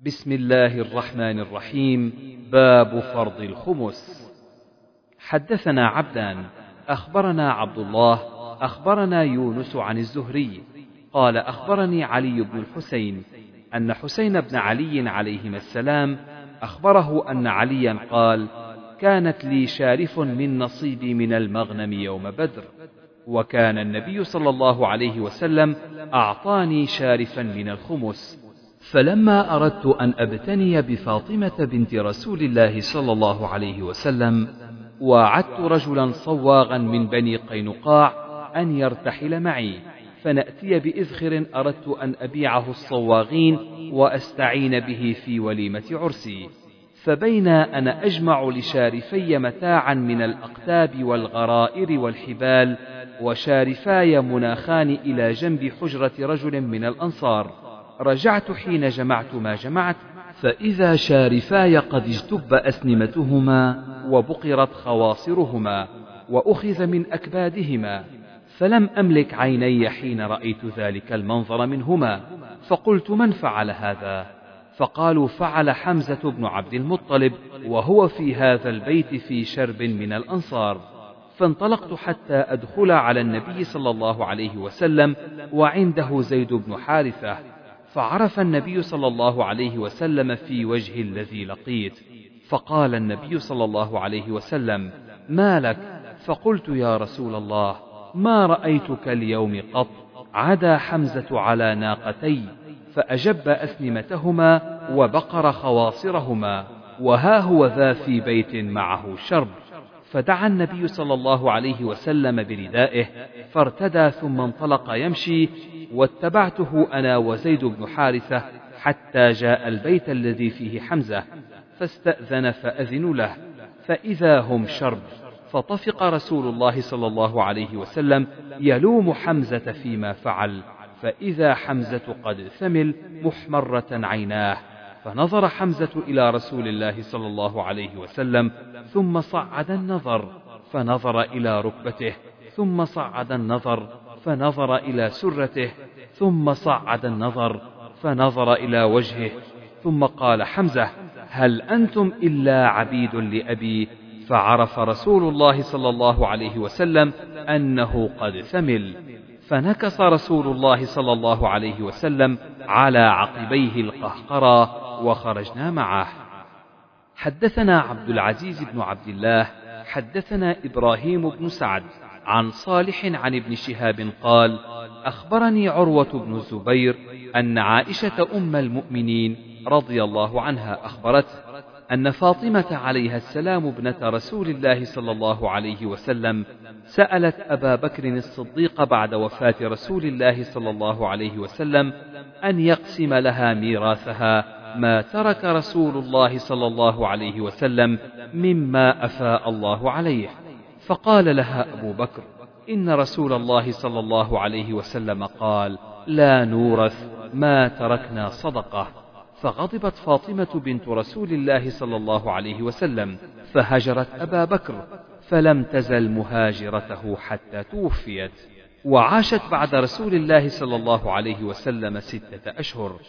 بسم الله الرحمن الرحيم. باب فرض الخمس. حدثنا عبدان أخبرنا عبد الله أخبرنا يونس عن الزهري. قال أخبرني علي بن الحسين أن حسين بن علي عليهما السلام أخبره أن عليا قال كانت لي شارف من نصيبي من المغنم يوم بدر وكان النبي صلى الله عليه وسلم أعطاني شارفا من الخمس. فلما أردت أن أبتني بفاطمة بنت رسول الله صلى الله عليه وسلم وعدت رجلا صواغا من بني قينقاع أن يرتحل معي فنأتي بإذخر أردت أن أبيعه الصواغين وأستعين به في وليمة عرسي. فبين أنا أجمع لشارفي متاعا من الأقتاب والغرائر والحبال وشارفاي مناخان إلى جنب حجرة رجل من الأنصار. رجعت حين جمعت ما جمعت. فإذا شارفاي قد اجتب أسنمتهما وبقرت خواصرهما وأخذ من أكبادهما. فلم أملك عيني حين رأيت ذلك المنظر منهما. فقلت من فعل هذا؟ فقالوا فعل حمزة بن عبد المطلب وهو في هذا البيت في شرب من الأنصار. فانطلقت حتى أدخل على النبي صلى الله عليه وسلم وعنده زيد بن حارثة. فعرف النبي صلى الله عليه وسلم في وجه الذي لقيت. فقال النبي صلى الله عليه وسلم ما لك؟ فقلت يا رسول الله ما رأيتك اليوم قط؟ عدا حمزة على ناقتي فأجب اسنمتهما وبقر خواصرهما وها هو ذا في بيت معه شرب. فدعا النبي صلى الله عليه وسلم بردائه فارتدى ثم انطلق يمشي واتبعته أنا وزيد بن حارثة حتى جاء البيت الذي فيه حمزة فاستأذن فأذن له فإذا هم شرب فطفق رسول الله صلى الله عليه وسلم يلوم حمزة فيما فعل فإذا حمزة قد ثمل محمرة عيناه. فنظر حمزة إلى رسول الله صلى الله عليه وسلم ثم صعد النظر فنظر إلى ركبته ثم صعد النظر فنظر إلى سرته ثم صعد النظر فنظر إلى وجهه ثم قال حمزة هل أنتم إلا عبيد لأبي؟ فعرف رسول الله صلى الله عليه وسلم أنه قد ثمل. فنكص رسول الله صلى الله عليه وسلم على عقبيه القهقرى وخرجنا معه. حدثنا عبد العزيز بن عبد الله حدثنا إبراهيم بن سعد عن صالح عن ابن شهاب قال أخبرني عروة بن الزبير أن عائشة أم المؤمنين رضي الله عنها أخبرته أن فاطمة عليها السلام ابنة رسول الله صلى الله عليه وسلم سألت أبا بكر الصديق بعد وفاة رسول الله صلى الله عليه وسلم أن يقسم لها ميراثها ما ترك رسول الله صلى الله عليه وسلم مما أفاء الله عليه. فقال لها أبو بكر إن رسول الله صلى الله عليه وسلم قال لا نورث ما تركنا صدقة. فغضبت فاطمة بنت رسول الله صلى الله عليه وسلم فهجرت أبا بكر فلم تزل مهاجرته حتى توفيت. وعاشت بعد رسول الله صلى الله عليه وسلم ستة أشهر.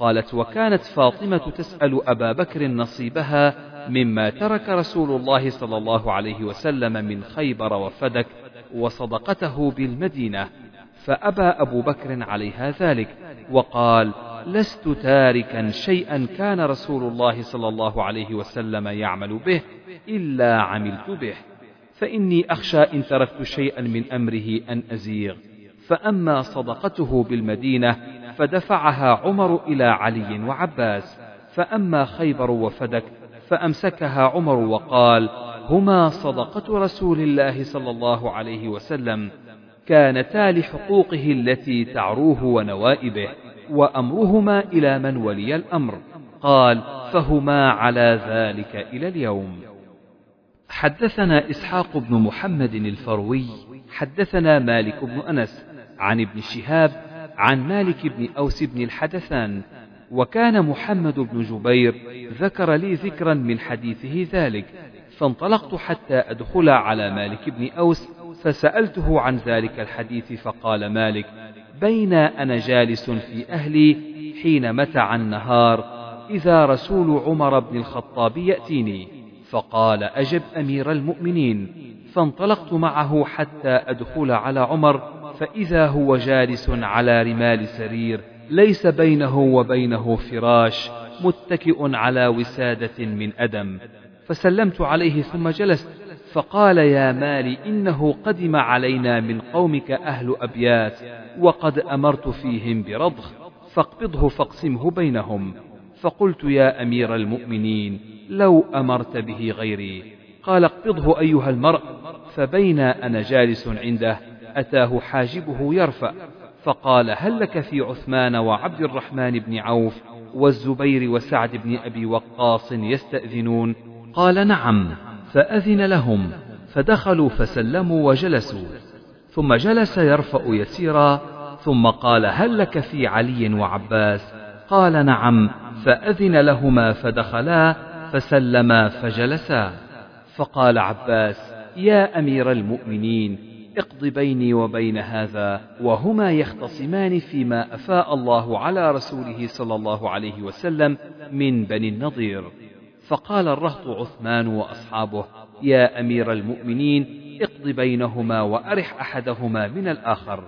قالت وكانت فاطمة تسأل أبا بكر نصيبها مما ترك رسول الله صلى الله عليه وسلم من خيبر وفدك وصدقته بالمدينة فأبى أبو بكر عليها ذلك وقال لست تاركا شيئا كان رسول الله صلى الله عليه وسلم يعمل به إلا عملت به فإني أخشى إن تركت شيئا من أمره أن أزيغ فأما صدقته بالمدينة فدفعها عمر إلى علي وعباس فأما خيبر وفدك فأمسكها عمر وقال هما صدقة رسول الله صلى الله عليه وسلم كانتا لحقوقه التي تعروه ونوائبه وأمرهما إلى من ولي الأمر. قال فهما على ذلك إلى اليوم. حدثنا إسحاق بن محمد الفروي حدثنا مالك بن أنس عن ابن شهاب عن مالك بن أوس بن الحدثان وكان محمد بن جبير ذكر لي ذكرا من حديثه ذلك فانطلقت حتى أدخل على مالك بن أوس فسألته عن ذلك الحديث فقال مالك بين أنا جالس في أهلي حين متع النهار إذا رسول عمر بن الخطاب يأتيني فقال أجب أمير المؤمنين فانطلقت معه حتى أدخل على عمر فإذا هو جالس على رمال سرير ليس بينه وبينه فراش متكئ على وسادة من أدم. فسلمت عليه ثم جلست فقال يا مال إنه قدم علينا من قومك أهل أبيات وقد أمرت فيهم برضخ فاقبضه فاقسمه بينهم. فقلت يا أمير المؤمنين لو أمرت به غيري. قال اقبضه أيها المرء فبين أنا جالس عنده أتاه حاجبه يرفع فقال هل لك في عثمان وعبد الرحمن بن عوف والزبير وسعد بن أبي وقاص يستأذنون؟ قال نعم. فأذن لهم فدخلوا فسلموا وجلسوا. ثم جلس يرفأ يسيرا ثم قال هل لك في علي وعباس؟ قال نعم. فأذن لهما فدخلا فسلما فجلسا. فقال عباس يا أمير المؤمنين اقض بيني وبين هذا وهما يختصمان فيما أفاء الله على رسوله صلى الله عليه وسلم من بني النضير. فقال الرهط عثمان وأصحابه يا أمير المؤمنين اقض بينهما وأرح أحدهما من الآخر.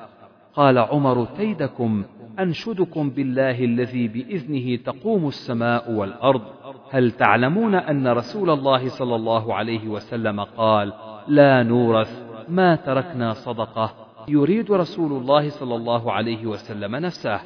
قال عمر كيدكم أنشدكم بالله الذي بإذنه تقوم السماء والأرض. هل تعلمون أن رسول الله صلى الله عليه وسلم قال لا نورث ما تركنا صدقة. يريد رسول الله صلى الله عليه وسلم نفسه.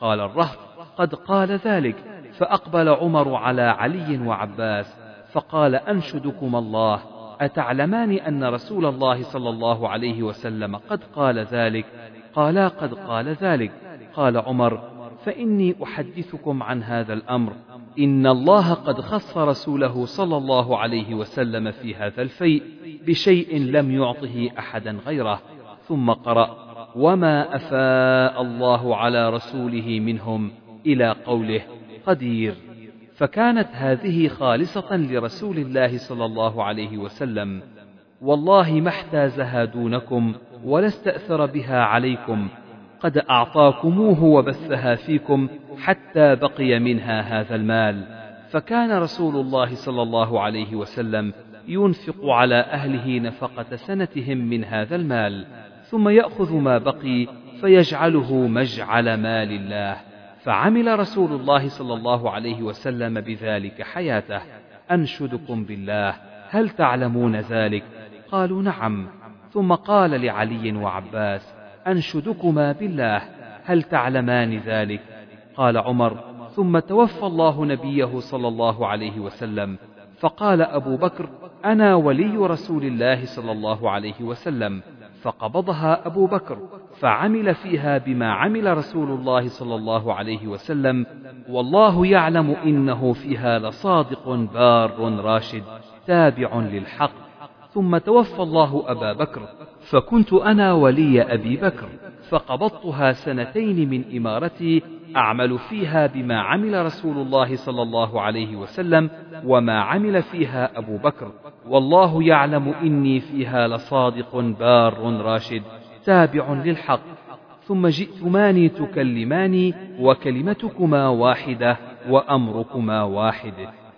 قال الرهط قد قال ذلك. فأقبل عمر على علي وعباس فقال أنشدكم الله. أتعلمان أن رسول الله صلى الله عليه وسلم قد قال ذلك؟ قالا قد قال ذلك. قال عمر فإني أحدثكم عن هذا الأمر. إن الله قد خص رسوله صلى الله عليه وسلم في هذا الفيء بشيء لم يعطه أحدا غيره ثم قرأ وما أفاء الله على رسوله منهم إلى قوله قدير. فكانت هذه خالصة لرسول الله صلى الله عليه وسلم والله ما احتازها دونكم ولا استأثر بها عليكم قد أعطاكموه وبثها فيكم حتى بقي منها هذا المال. فكان رسول الله صلى الله عليه وسلم ينفق على أهله نفقة سنتهم من هذا المال ثم يأخذ ما بقي فيجعله مجعل مال الله. فعمل رسول الله صلى الله عليه وسلم بذلك حياته. أنشدكم بالله هل تعلمون ذلك؟ قالوا نعم. ثم قال لعلي وعباس أنشدكما بالله هل تعلمان ذلك؟ قال عمر ثم توفى الله نبيه صلى الله عليه وسلم فقال أبو بكر أنا ولي رسول الله صلى الله عليه وسلم فقبضها أبو بكر فعمل فيها بما عمل رسول الله صلى الله عليه وسلم والله يعلم إنه فيها لصادق بار راشد تابع للحق. ثم توفى الله أبا بكر فكنت أنا ولي أبي بكر فقبضتها سنتين من إمارتي أعمل فيها بما عمل رسول الله صلى الله عليه وسلم وما عمل فيها أبو بكر والله يعلم إني فيها لصادق بار راشد تابع للحق ثم جئتماني تكلماني وكلمتكما واحدة وأمركما واحد.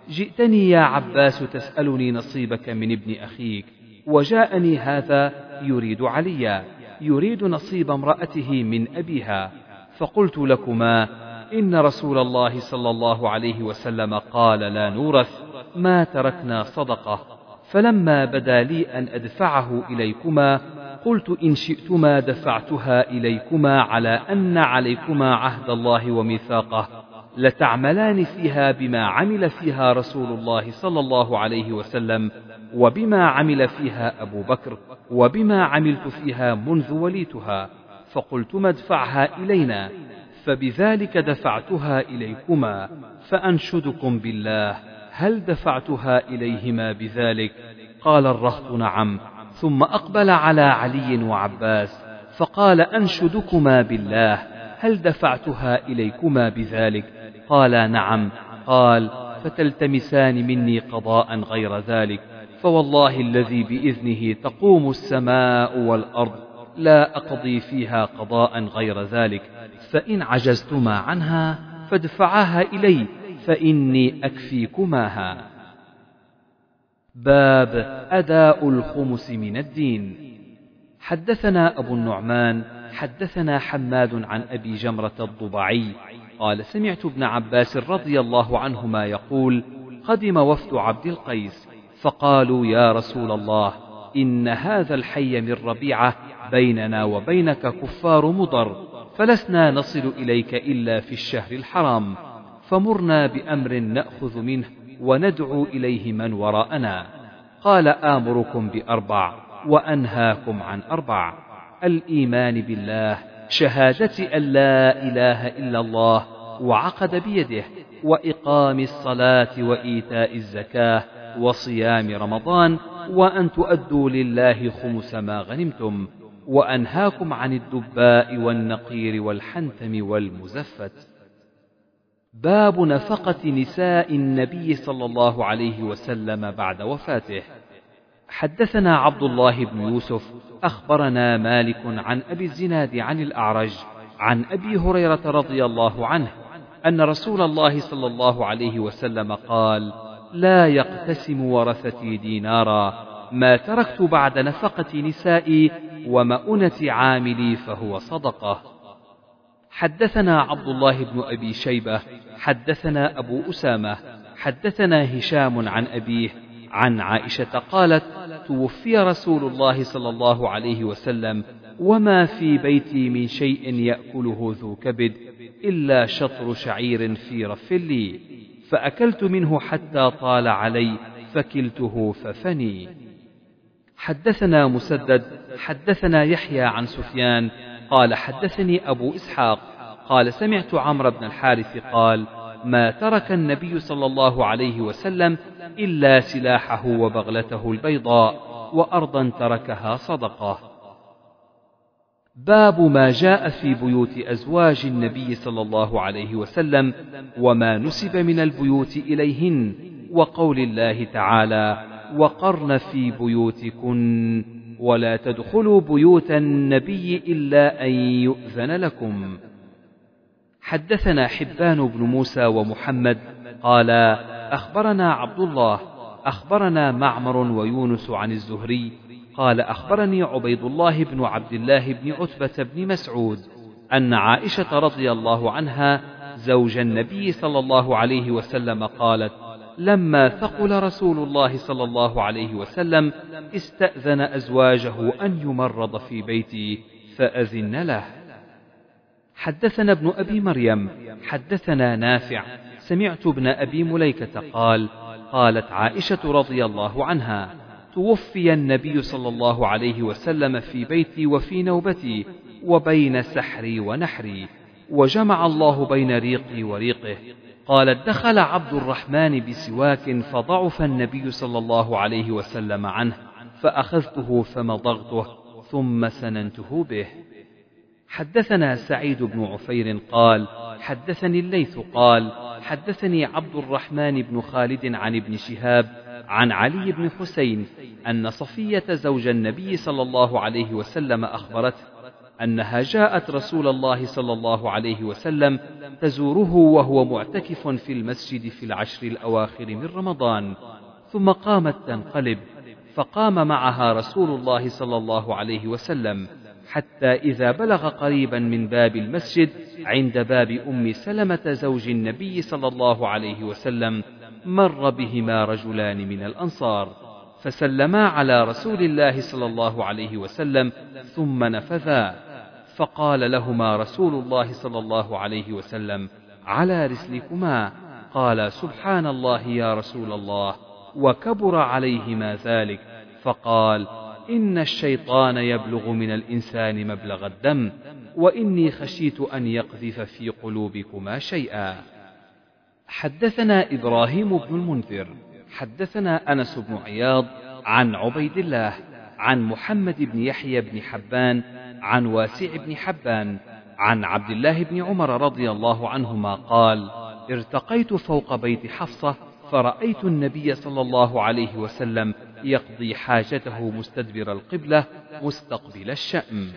جئتني يا عباس تسألني نصيبك من ابن أخيك وجاءني هذا يريد عليا يريد نصيب امرأته من أبيها فقلت لكما إن رسول الله صلى الله عليه وسلم قال لا نورث ما تركنا صدقة فلما بدا لي أن أدفعه إليكما قلت إن شئتما دفعتها إليكما على أن عليكما عهد الله وميثاقه. لتعملان فيها بما عمل فيها رسول الله صلى الله عليه وسلم وبما عمل فيها أبو بكر وبما عملت فيها منذ وليتها. فقلت ادفعها إلينا فبذلك دفعتها إليكما فأنشدكم بالله. هل دفعتها إليهما بذلك؟ قال الرهط نعم. ثم أقبل على علي وعباس فقال أنشدكما بالله. هل دفعتها إليكما بذلك؟ قالا نعم. قال فتلتمسان مني قضاء غير ذلك. فوالله الذي بإذنه تقوم السماء والأرض لا أقضي فيها قضاء غير ذلك. فإن عجزتما عنها فادفعاها إلي فإني أكفيكماها. باب أداء الخمس من الدين. حدثنا أبو النعمان حدثنا حماد عن أبي جمرة الضبعي قال سمعت ابن عباس رضي الله عنهما يقول قدم وفد عبد القيس فقالوا يا رسول الله إن هذا الحي من ربيعة بيننا وبينك كفار مضر فلسنا نصل إليك إلا في الشهر الحرام فمرنا بأمر نأخذ منه وندعو إليه من وراءنا قال آمركم بأربع وأنهاكم عن أربع الإيمان بالله شهادة أن لا إله إلا الله وعقد بيده وإقام الصلاة وإيتاء الزكاة وصيام رمضان وأن تؤدوا لله خمس ما غنمتم وأنهاكم عن الدباء والنقير والحنثم والمزفت. باب نفقة نساء النبي صلى الله عليه وسلم بعد وفاته. حدثنا عبد الله بن يوسف أخبرنا مالك عن أبي الزناد عن الأعرج عن أبي هريرة رضي الله عنه أن رسول الله صلى الله عليه وسلم قال لا يقتسم ورثتي دينارا ما تركت بعد نفقة نسائي ومؤنة عاملي فهو صدقة. حدثنا عبد الله بن أبي شيبة حدثنا أبو أسامة حدثنا هشام عن أبيه عن عائشة قالت توفي رسول الله صلى الله عليه وسلم وما في بيتي من شيء يأكله ذو كبد إلا شطر شعير في رف لي فأكلت منه حتى طال علي فكلته ففني. حدثنا مسدد حدثنا يحيى عن سفيان قال حدثني أبو إسحاق قال سمعت عمرو بن الحارث قال ما ترك النبي صلى الله عليه وسلم إلا سلاحه وبغلته البيضاء وأرضا تركها صدقة. باب ما جاء في بيوت أزواج النبي صلى الله عليه وسلم وما نسب من البيوت إليهن وقول الله تعالى وقرن في بيوتكن ولا تدخلوا بيوت النبي إلا أن يؤذن لكم. حدثنا حبان بن موسى ومحمد قال أخبرنا عبد الله أخبرنا معمر ويونس عن الزهري قال أخبرني عبيد الله بن عبد الله بن عتبة بن مسعود أن عائشة رضي الله عنها زوج النبي صلى الله عليه وسلم قالت لما ثقل رسول الله صلى الله عليه وسلم استأذن أزواجه أن يمرض في بيتي فأذن له. حدثنا ابن أبي مريم حدثنا نافع سمعت ابن أبي مليكة قال قالت عائشة رضي الله عنها توفي النبي صلى الله عليه وسلم في بيتي وفي نوبتي وبين سحري ونحري وجمع الله بين ريقي وريقه. قالت دخل عبد الرحمن بسواك فضعف النبي صلى الله عليه وسلم عنه فأخذته فمضغته ثم سننته به. حدثنا سعيد بن عفير قال حدثني الليث قال حدثني عبد الرحمن بن خالد عن ابن شهاب عن علي بن حسين أن صفية زوج النبي صلى الله عليه وسلم أخبرته أنها جاءت رسول الله صلى الله عليه وسلم تزوره وهو معتكف في المسجد في العشر الأواخر من رمضان ثم قامت تنقلب فقام معها رسول الله صلى الله عليه وسلم حتى إذا بلغ قريبا من باب المسجد عند باب أم سلمة زوج النبي صلى الله عليه وسلم مر بهما رجلان من الأنصار فسلما على رسول الله صلى الله عليه وسلم ثم نفذا فقال لهما رسول الله صلى الله عليه وسلم على رسلكما؟ قال سبحان الله يا رسول الله. وكبر عليهما ذلك فقال إن الشيطان يبلغ من الإنسان مبلغ الدم وإني خشيت أن يقذف في قلوبكما شيئا. حدثنا إبراهيم بن المنذر حدثنا أنس بن عياض عن عبيد الله عن محمد بن يحيى بن حبان عن واسع بن حبان عن عبد الله بن عمر رضي الله عنهما قال ارتقيت فوق بيت حفصة فرأيت النبي صلى الله عليه وسلم يقضي حاجته مستدبر القبلة مستقبل الشأم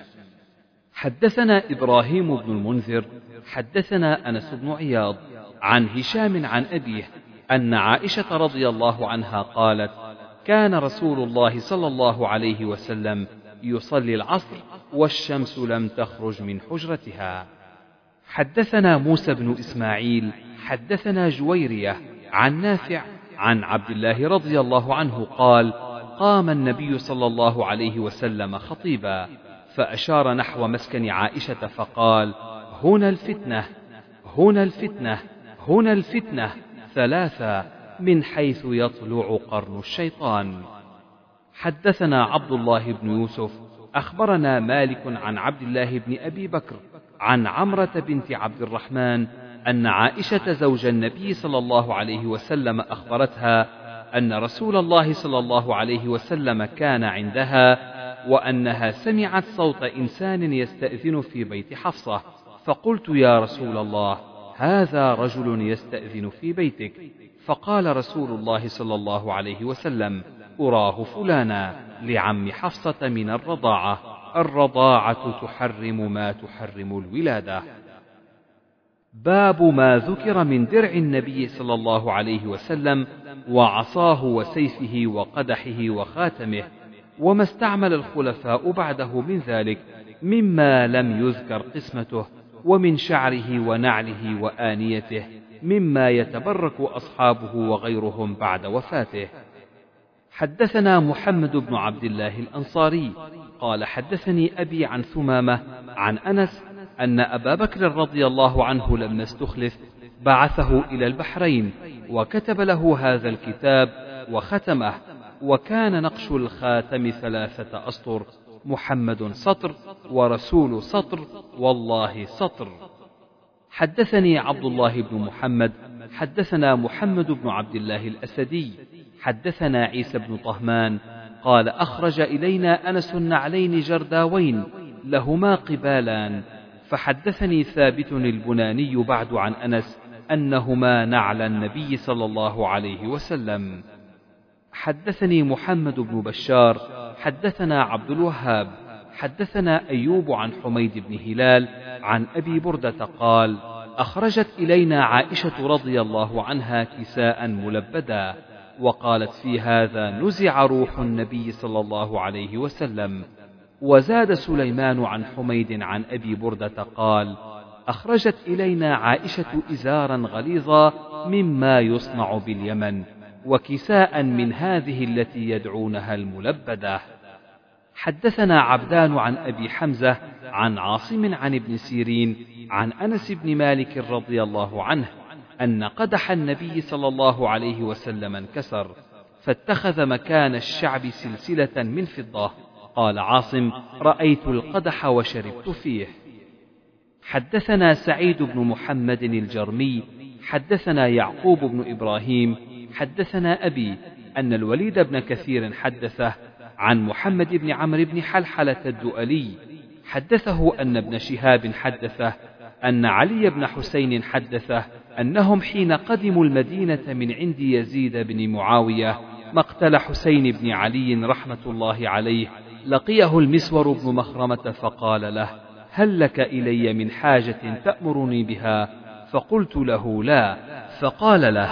حدثنا إبراهيم بن المنذر حدثنا أنس بن عياض عن هشام عن أبيه أن عائشة رضي الله عنها قالت كان رسول الله صلى الله عليه وسلم يصلي العصر والشمس لم تخرج من حجرتها. حدثنا موسى بن إسماعيل حدثنا جويرية عن نافع عن عبد الله رضي الله عنه قال قام النبي صلى الله عليه وسلم خطيبا فأشار نحو مسكن عائشة فقال هنا الفتنة هنا الفتنة هنا الفتنة ثلاثة من حيث يطلع قرن الشيطان. حدثنا عبد الله بن يوسف أخبرنا مالك عن عبد الله بن أبي بكر عن عمرة بنت عبد الرحمن أن عائشة زوج النبي صلى الله عليه وسلم أخبرتها أن رسول الله صلى الله عليه وسلم كان عندها وأنها سمعت صوت إنسان يستأذن في بيت حفصة. فقلت يا رسول الله هذا رجل يستأذن في بيتك. فقال رسول الله صلى الله عليه وسلم أراه فلانا لعم حفصة من الرضاعة. الرضاعة تحرم ما تحرم الولادة. باب ما ذكر من درع النبي صلى الله عليه وسلم وعصاه وسيفه وقدحه وخاتمه وما استعمل الخلفاء بعده من ذلك مما لم يذكر قسمته ومن شعره ونعله وآنيته مما يتبرك أصحابه وغيرهم بعد وفاته. حدثنا محمد بن عبد الله الأنصاري قال حدثني أبي عن ثمامة عن أنس أن أبا بكر رضي الله عنه لما استخلف بعثه إلى البحرين وكتب له هذا الكتاب وختمه وكان نقش الخاتم ثلاثة أسطر محمد سطر ورسول سطر والله سطر. حدثني عبد الله بن محمد حدثنا محمد بن عبد الله الأسدي حدثنا عيسى بن طهمان قال أخرج إلينا أنس النعلين جرداوين لهما قبالان. فحدثني ثابت البناني بعد عن أنس أنهما نعل النبي صلى الله عليه وسلم. حدثني محمد بن بشار حدثنا عبد الوهاب حدثنا أيوب عن حميد بن هلال عن أبي بردة قال أخرجت إلينا عائشة رضي الله عنها كساء ملبدا وقالت في هذا نزع روح النبي صلى الله عليه وسلم. وزاد سليمان عن حميد عن أبي بردة قال أخرجت إلينا عائشة إزارا غليظا مما يصنع باليمن وكساء من هذه التي يدعونها الملبدة. حدثنا عبدان عن أبي حمزة عن عاصم عن ابن سيرين عن أنس بن مالك رضي الله عنه أن قدح النبي صلى الله عليه وسلم انكسر فاتخذ مكان الشعب سلسلة من فضة. قال عاصم رأيت القدح وشربت فيه. حدثنا سعيد بن محمد الجرمي حدثنا يعقوب بن إبراهيم حدثنا أبي أن الوليد بن كثير حدثه عن محمد بن عمرو بن حلحلة الدؤلي. حدثه أن ابن شهاب حدثه أن علي بن حسين حدثه أنهم حين قدموا المدينة من عند يزيد بن معاوية مقتل حسين بن علي رحمة الله عليه لقيه المسور بن مخرمة فقال له هل لك إلي من حاجة تأمرني بها؟ فقلت له لا. فقال له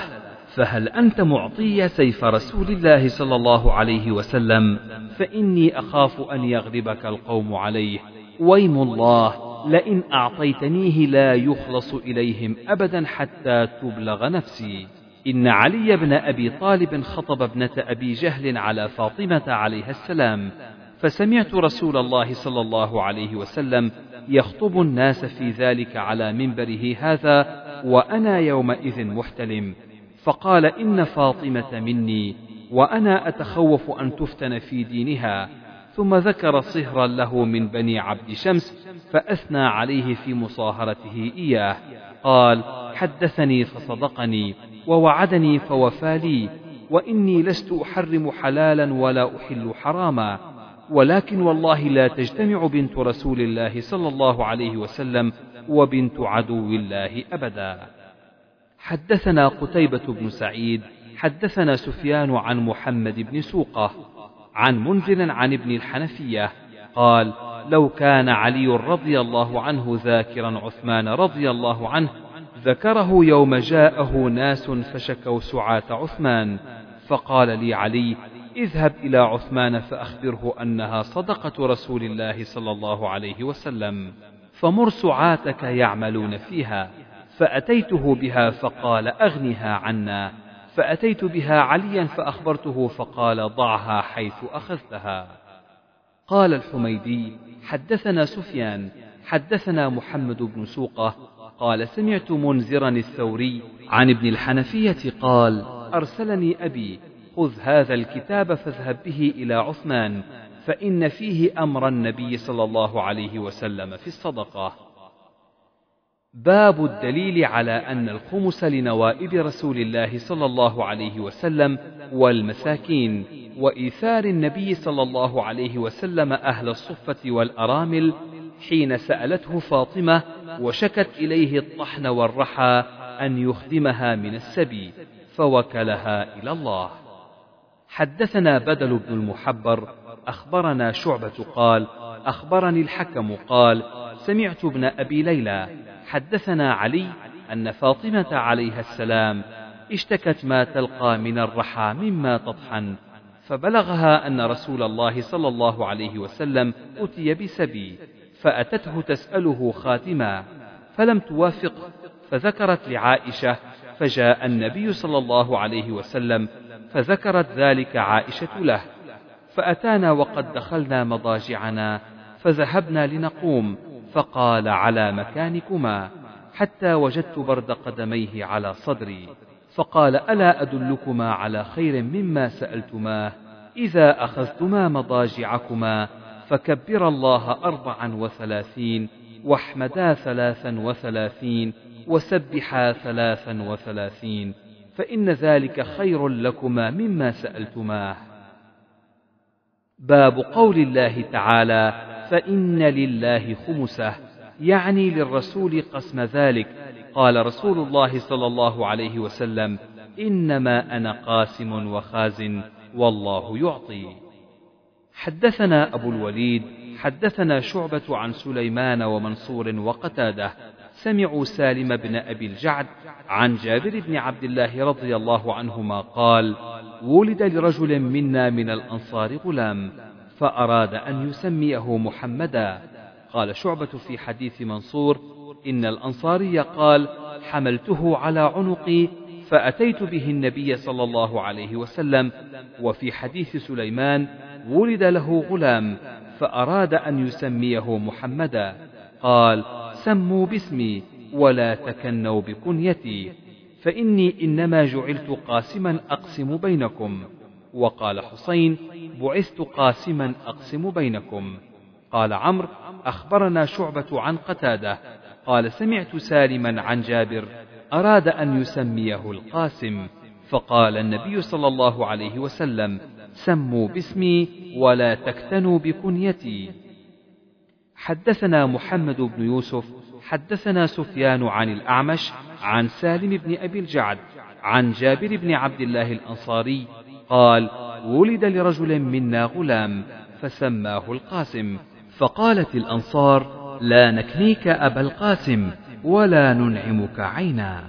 فهل أنت معطي سيف رسول الله صلى الله عليه وسلم؟ فإني أخاف أن يغلبك القوم عليه. ويم الله لئن أعطيتنيه لا يخلص إليهم أبدا حتى تبلغ نفسي. إن علي بن أبي طالب خطب ابنة أبي جهل على فاطمة عليها السلام. فسمعت رسول الله صلى الله عليه وسلم يخطب الناس في ذلك على منبره هذا وأنا يومئذ محتلم. فقال إن فاطمة مني وأنا أتخوف أن تفتن في دينها. ثم ذكر صهرا له من بني عبد شمس فأثنى عليه في مصاهرته إياه. قال حدثني فصدقني ووعدني فوفى لي وإني لست أحرم حلالا ولا أحل حراما. ولكن والله لا تجتمع بنت رسول الله صلى الله عليه وسلم وبنت عدو الله أبدا. حدثنا قتيبة بن سعيد حدثنا سفيان عن محمد بن سوقة عن منذر عن ابن الحنفية قال لو كان علي رضي الله عنه ذاكرا عثمان رضي الله عنه ذكره يوم جاءه ناس فشكوا سعاة عثمان فقال لي علي اذهب إلى عثمان فأخبره أنها صدقة رسول الله صلى الله عليه وسلم. فمر سعاتك يعملون فيها. فأتيته بها فقال أغنها عنا. فأتيت بها عليا فأخبرته فقال ضعها حيث أخذتها. قال الحميدي حدثنا سفيان حدثنا محمد بن سوقة. قال سمعت منذرا الثوري عن ابن الحنفية قال أرسلني أبي. خذ هذا الكتاب فاذهب به إلى عثمان فإن فيه أمر النبي صلى الله عليه وسلم في الصدقة. باب الدليل على أن الخمس لنوائب رسول الله صلى الله عليه وسلم والمساكين وإيثار النبي صلى الله عليه وسلم أهل الصفة والأرامل حين سألته فاطمة وشكت إليه الطحن والرحى أن يخدمها من السبي فوكلها إلى الله. حدثنا بدل بن المحبر أخبرنا شعبة قال أخبرني الحكم قال سمعت ابن أبي ليلى حدثنا علي أن فاطمة عليها السلام اشتكت ما تلقى من الرحى مما تطحن فبلغها أن رسول الله صلى الله عليه وسلم أتي بسبي فأتته تسأله خاتما فلم توافق فذكرت لعائشة فجاء النبي صلى الله عليه وسلم فذكرت ذلك عائشة له فأتانا وقد دخلنا مضاجعنا فذهبنا لنقوم فقال على مكانكما حتى وجدت برد قدميه على صدري فقال ألا أدلكما على خير مما سألتماه إذا أخذتما مضاجعكما فكبر الله أربعا وثلاثين واحمدا ثلاثا وثلاثين وسبحا ثلاثا وثلاثين فإن ذلك خير لكما مما سألتماه باب قول الله تعالى فإن لله خمسة يعني للرسول قسم ذلك. قال رسول الله صلى الله عليه وسلم إنما أنا قاسم وخاز والله يعطي. حدثنا أبو الوليد حدثنا شعبة عن سليمان ومنصور وقتاده سمعوا سالم بن أبي الجعد عن جابر بن عبد الله رضي الله عنهما قال ولد لرجل منا من الأنصار غلام فأراد أن يسميه محمدا. قال شعبة في حديث منصور إن الأنصاري قال حملته على عنقي فأتيت به النبي صلى الله عليه وسلم وفي حديث سليمان ولد له غلام فأراد أن يسميه محمدا. قال سموا باسمي ولا تكنوا بكنيتي فإني إنما جعلت قاسما أقسم بينكم. وقال حسين بعثت قاسما أقسم بينكم. قال عمرو أخبرنا شعبة عن قتادة. قال سمعت سالما عن جابر أراد أن يسميه القاسم. فقال النبي صلى الله عليه وسلم سموا باسمي ولا تكتنوا بكنيتي. حدثنا محمد بن يوسف حدثنا سفيان عن الأعمش عن سالم بن أبي الجعد عن جابر بن عبد الله الأنصاري قال ولد لرجل منا غلام فسماه القاسم فقالت الأنصار لا نكنيك أبا القاسم ولا ننعمك عينا.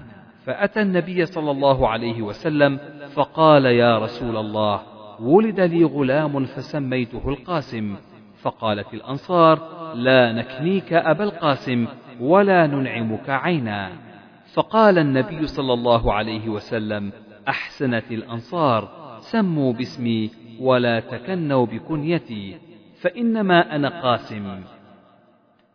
فأتى النبي صلى الله عليه وسلم فقال يا رسول الله ولد لي غلام فسميته القاسم. فقالت الأنصار لا نكنيك أبا القاسم ولا ننعمك عينا. فقال النبي صلى الله عليه وسلم أحسنت الأنصار سموا باسمي ولا تكنوا بكنيتي فإنما أنا قاسم.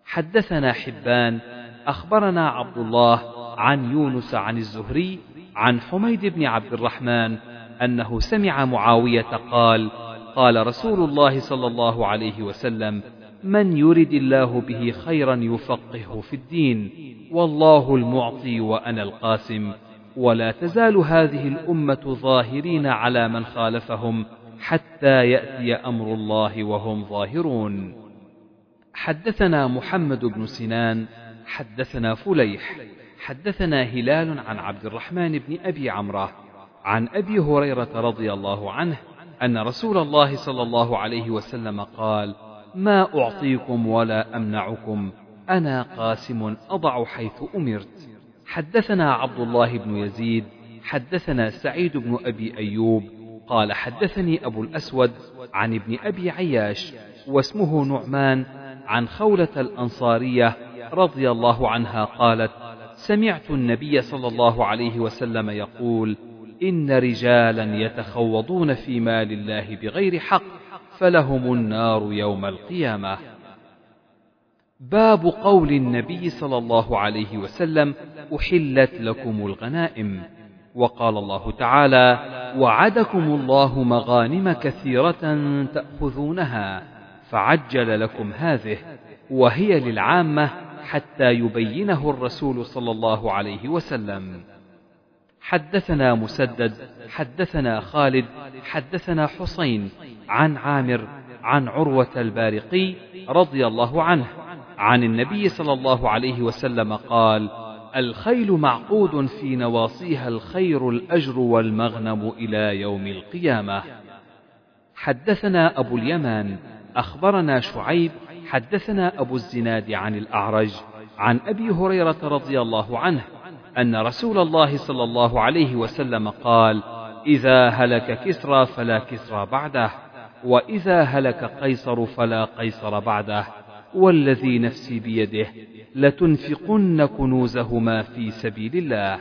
حدثنا حبان أخبرنا عبد الله عن يونس عن الزهري عن حميد بن عبد الرحمن أنه سمع معاوية قال قال رسول الله صلى الله عليه وسلم من يرد الله به خيرا يفقهه في الدين. والله المعطي وأنا القاسم. ولا تزال هذه الأمة ظاهرين على من خالفهم حتى يأتي أمر الله وهم ظاهرون. حدثنا محمد بن سنان حدثنا فليح حدثنا هلال عن عبد الرحمن بن أبي عمرة عن أبي هريرة رضي الله عنه أن رسول الله صلى الله عليه وسلم قال ما أعطيكم ولا أمنعكم. أنا قاسم أضع حيث أمرت. حدثنا عبد الله بن يزيد حدثنا سعيد بن أبي أيوب. قال حدثني أبو الأسود عن ابن أبي عياش واسمه نعمان عن خولة الأنصارية رضي الله عنها قالت سمعت النبي صلى الله عليه وسلم يقول إن رجالا يتخوضون في مال الله بغير حق فلهم النار يوم القيامة. باب قول النبي صلى الله عليه وسلم أحلت لكم الغنائم. وقال الله تعالى وعدكم الله مغانم كثيرة تأخذونها فعجل لكم هذه وهي للعامة حتى يبينه الرسول صلى الله عليه وسلم. حدثنا مسدد حدثنا خالد حدثنا حسين عن عامر عن عروة البارقي رضي الله عنه عن النبي صلى الله عليه وسلم قال الخيل معقود في نواصيها الخير الأجر والمغنم إلى يوم القيامة. حدثنا أبو اليمان أخبرنا شعيب حدثنا أبو الزناد عن الأعرج عن أبي هريرة رضي الله عنه أن رسول الله صلى الله عليه وسلم قال إذا هلك كسرى فلا كسرى بعده وإذا هلك قيصر فلا قيصر بعده والذي نفسي بيده لتنفقن كنوزهما في سبيل الله.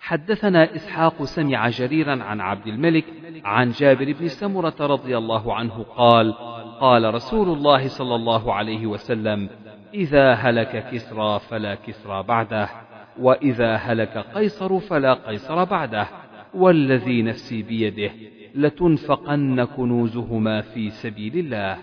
حدثنا إسحاق سمع جريرا عن عبد الملك عن جابر بن سمرة رضي الله عنه قال قال رسول الله صلى الله عليه وسلم إذا هلك كسرى فلا كسرى بعده. وإذا هلك قيصر فلا قيصر بعده والذي نفسي بيده لتنفقن كنوزهما في سبيل الله.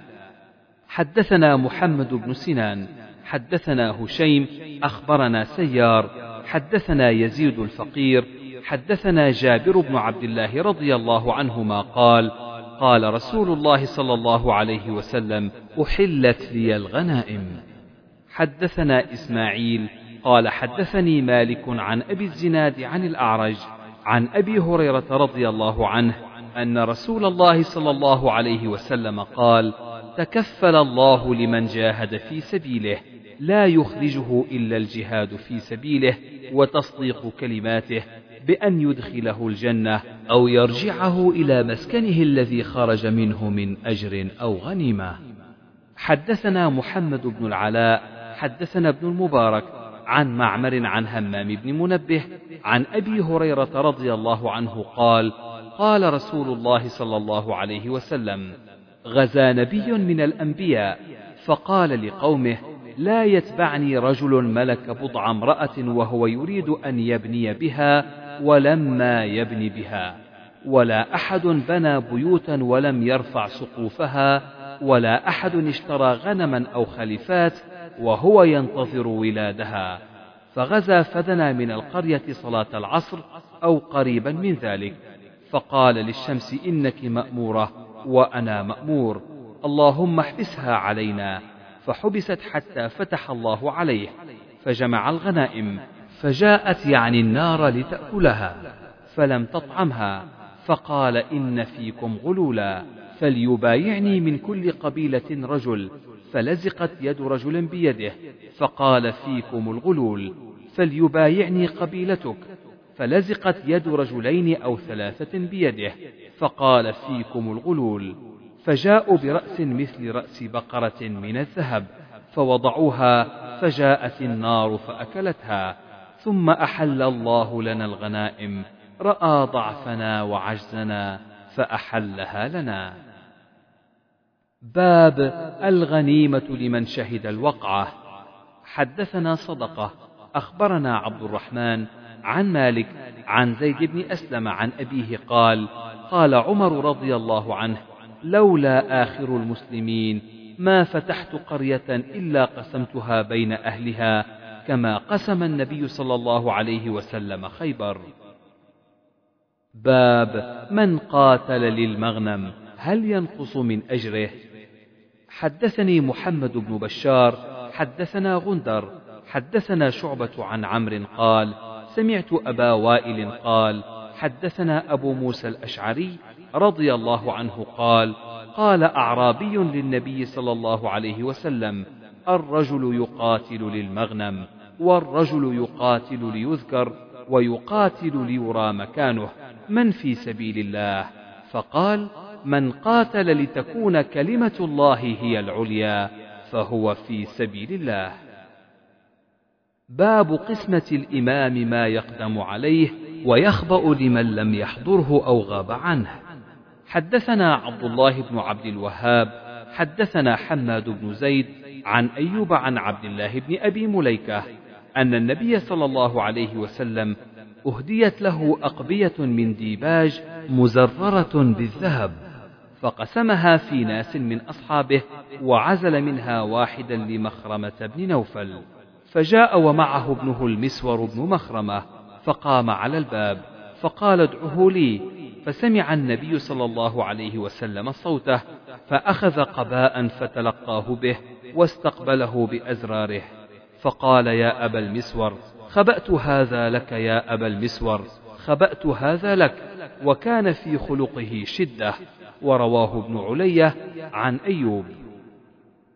حدثنا محمد بن سنان حدثنا هشيم أخبرنا سيار حدثنا يزيد الفقير حدثنا جابر بن عبد الله رضي الله عنهما قال قال رسول الله صلى الله عليه وسلم أحلت لي الغنائم. حدثنا إسماعيل قال حدثني مالك عن أبي الزناد عن الأعرج عن أبي هريرة رضي الله عنه أن رسول الله صلى الله عليه وسلم قال تكفل الله لمن جاهد في سبيله لا يخرجه إلا الجهاد في سبيله وتصديق كلماته بأن يدخله الجنة أو يرجعه إلى مسكنه الذي خرج منه من أجر أو غنيمة. حدثنا محمد بن العلاء، حدثنا ابن المبارك عن معمر عن همام بن منبه عن أبي هريرة رضي الله عنه قال: قال رسول الله صلى الله عليه وسلم: غزا نبي من الأنبياء. فقال لقومه: لا يتبعني رجل ملك بضع امرأة وهو يريد أن يبني بها ولما يبني بها ولا أحد بنى بيوتا ولم يرفع سقوفها ولا أحد اشترى غنما أو خلفات وهو ينتظر ولادها. فغزا فدنا من القرية صلاة العصر أو قريبا من ذلك. فقال للشمس إنك مأمورة وأنا مأمور. اللهم احبسها علينا. فحبست حتى فتح الله عليه. فجمع الغنائم. فجاءت يعني النار لتأكلها. فلم تطعمها. فقال إن فيكم غلولا. فليبايعني من كل قبيلة رجل. فلزقت يد رجل بيده فقال فيكم الغلول فليبايعني قبيلتك. فلزقت يد رجلين أو ثلاثة بيده فقال فيكم الغلول. فجاءوا برأس مثل رأس بقرة من الذهب فوضعوها فجاءت النار فأكلتها. ثم أحل الله لنا الغنائم رأى ضعفنا وعجزنا فأحلها لنا. باب الغنيمة لمن شهد الوقعة حدثنا صدقة أخبرنا عبد الرحمن عن مالك عن زيد بن أسلم عن أبيه قال قال عمر رضي الله عنه لولا آخر المسلمين ما فتحت قرية إلا قسمتها بين أهلها كما قسم النبي صلى الله عليه وسلم خيبر. باب من قاتل للمغنم هل ينقص من أجره؟ حدثني محمد بن بشار حدثنا غندر حدثنا شعبة عن عمرو قال: سمعت أبا وائل قال: حدثنا أبو موسى الأشعري رضي الله عنه قال قال أعرابي للنبي صلى الله عليه وسلم الرجل يقاتل للمغنم والرجل يقاتل ليذكر ويقاتل ليرى مكانه من في سبيل الله؟ فقال من قاتل لتكون كلمة الله هي العليا فهو في سبيل الله. باب قسمة الإمام ما يقدم عليه ويخبأ لمن لم يحضره أو غاب عنه. حدثنا عبد الله بن عبد الوهاب حدثنا حماد بن زيد عن أيوب عن عبد الله بن أبي مليكة أن النبي صلى الله عليه وسلم أهديت له أقبية من ديباج مزررة بالذهب. فقسمها في ناس من أصحابه وعزل منها واحدا لمخرمة بن نوفل. فجاء ومعه ابنه المسور بن مخرمة فقام على الباب فقال ادعه لي. فسمع النبي صلى الله عليه وسلم صوته فأخذ قباء فتلقاه به واستقبله بأزراره. فقال يا أبا المسور خبأت هذا لك يا أبا المسور خبأت هذا لك وكان في خلقه شدة. ورواه ابن علية عن أيوب.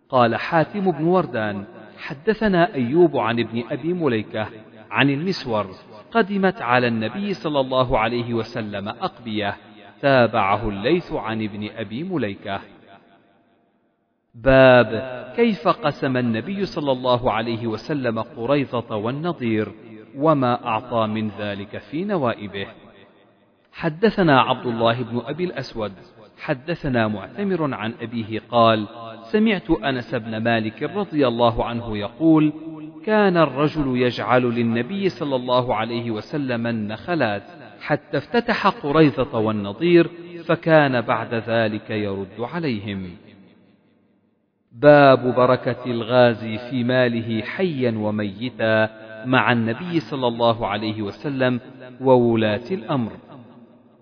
قال حاتم بن وردان حدثنا أيوب عن ابن أبي مليكة عن المسور قدمت على النبي صلى الله عليه وسلم أقبية تابعه الليث عن ابن أبي مليكة. باب كيف قسم النبي صلى الله عليه وسلم قريظة والنضير وما أعطى من ذلك في نوائبه. حدثنا عبد الله بن أبي الأسود حدثنا معتمر عن أبيه قال سمعت أنس بن مالك رضي الله عنه يقول كان الرجل يجعل للنبي صلى الله عليه وسلم النخلات حتى افتتح قريظة والنضير فكان بعد ذلك يرد عليهم. باب بركة الغازي في ماله حيا وميتا مع النبي صلى الله عليه وسلم وولاة الأمر.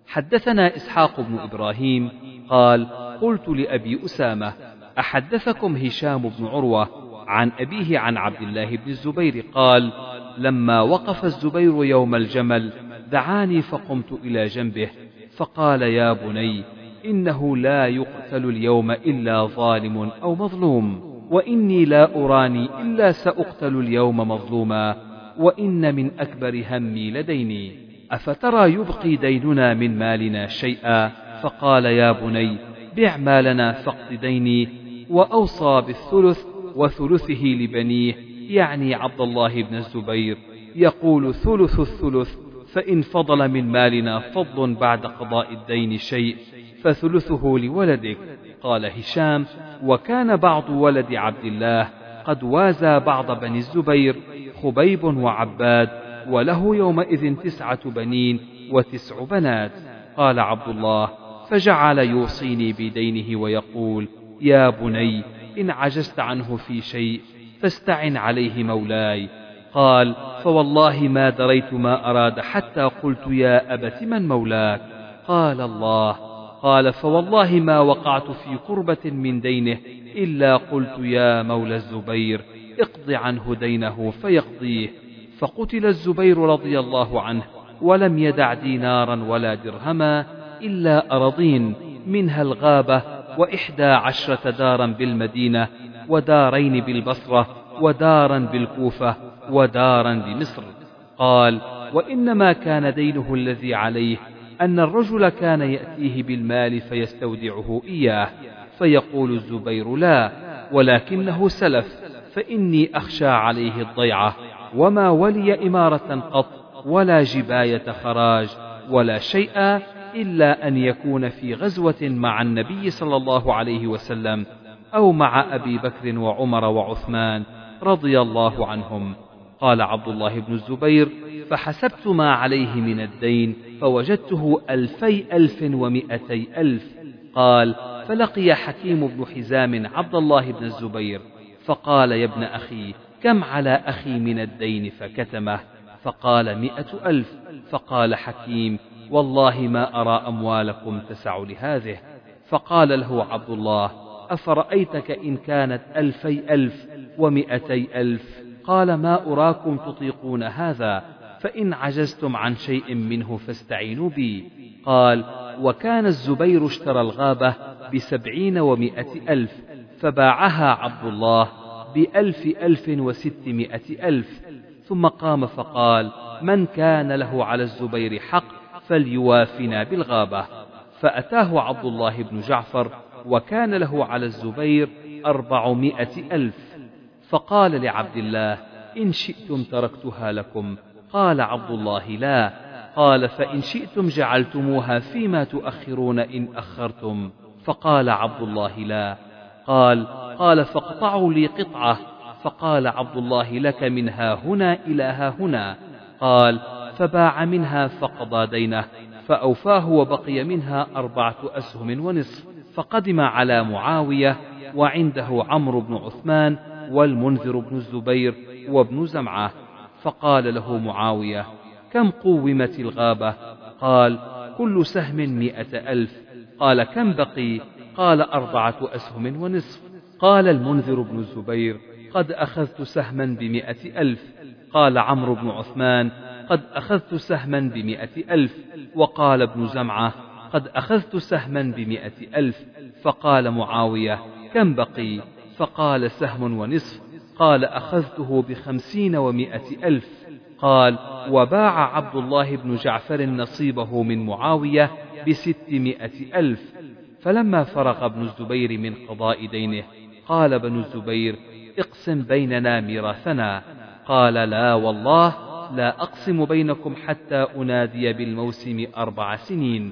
حدثنا إسحاق بن إبراهيم قال قلت لأبي أسامة أحدثكم هشام بن عروة عن أبيه عن عبد الله بن الزبير؟ قال لما وقف الزبير يوم الجمل دعاني فقمت إلى جنبه فقال يا بني إنه لا يقتل اليوم إلا ظالم أو مظلوم وإني لا أراني إلا سأقتل اليوم مظلوما وإن من أكبر همي لديني أفترى يبقي ديننا من مالنا شيئا؟ فقال يا بني بع مالنا فاقض ديني وأوصى بالثلث وثلثه لبنيه يعني عبد الله بن الزبير. يقول ثلث الثلث فإن فضل من مالنا فضل بعد قضاء الدين شيء فثلثه لولدك. قال هشام وكان بعض ولد عبد الله قد وازى بعض بني الزبير خبيب وعباد وله يومئذ تسعة بنين وتسع بنات. قال عبد الله فجعل يوصيني بدينه ويقول يا بني إن عجزت عنه في شيء فاستعن عليه مولاي. قال فوالله ما دريت ما أراد حتى قلت يا أبت من مولاك؟ قال الله قال فوالله ما وقعت في قربة من دينه إلا قلت يا مولى الزبير اقض عنه دينه فيقضيه. فقتل الزبير رضي الله عنه ولم يدع دينارا ولا درهما إلا أرضين منها الغابة وإحدى عشرة دارا بالمدينة ودارين بالبصرة ودارا بالكوفة ودارا بمصر. قال وإنما كان دينه الذي عليه أن الرجل كان يأتيه بالمال فيستودعه إياه. فيقول الزبير لا ولكنه سلف فإني أخشى عليه الضيعة وما ولي إمارة قط ولا جباية خراج ولا شيئا إلا أن يكون في غزوة مع النبي صلى الله عليه وسلم أو مع أبي بكر وعمر وعثمان رضي الله عنهم. قال عبد الله بن الزبير فحسبت ما عليه من الدين فوجدته ألفي ألف ومئتي ألف. قال فلقي حكيم بن حزام عبد الله بن الزبير فقال يا ابن أخي كم على أخي من الدين فكتمه؟ فقال مئة ألف. فقال حكيم والله ما أرى أموالكم تسع لهذه. فقال له عبد الله أفرأيتك إن كانت ألفي ألف ومئتي ألف؟ قال ما أراكم تطيقون هذا فإن عجزتم عن شيء منه فاستعينوا بي. قال وكان الزبير اشترى الغابة بسبعين ومائة ألف فباعها عبد الله بألف ألف وستمائة ألف. ثم قام فقال من كان له على الزبير حق فليوافنا بالغابة. فأتاه عبد الله بن جعفر وكان له على الزبير أربعمائة ألف. فقال لعبد الله إن شئتم تركتها لكم. قال عبد الله لا. قال فإن شئتم جعلتموها فيما تؤخرون إن أخرتم. فقال عبد الله لا. قال قال فاقطعوا لي قطعة. فقال عبد الله لك منها هنا إلى ها هنا. قال فباع منها فقضى دينه فأوفاه وبقي منها أربعة أسهم ونصف فقدم على معاوية وعنده عمرو بن عثمان والمنذر بن الزبير وابن زمعة فقال له معاوية كم قومت الغابة؟ قال كل سهم مئة ألف. قال كم بقي؟ قال أربعة أسهم ونصف. قال المنذر بن الزبير قد أخذت سهما بمئة ألف. قال عمرو بن عثمان قد أخذت سهما بمئة ألف وقال ابن زمعة قد أخذت سهما بمئة ألف فقال معاوية كم بقي؟ فقال سهم ونصف قال أخذته بخمسين ومائة ألف. قال وباع عبد الله بن جعفر نصيبه من معاوية بستمائة ألف. فلما فرغ ابن الزبير من قضاء دينه قال ابن الزبير اقسم بيننا ميراثنا. قال لا والله لا أقسم بينكم حتى أنادي بالموسم أربع سنين.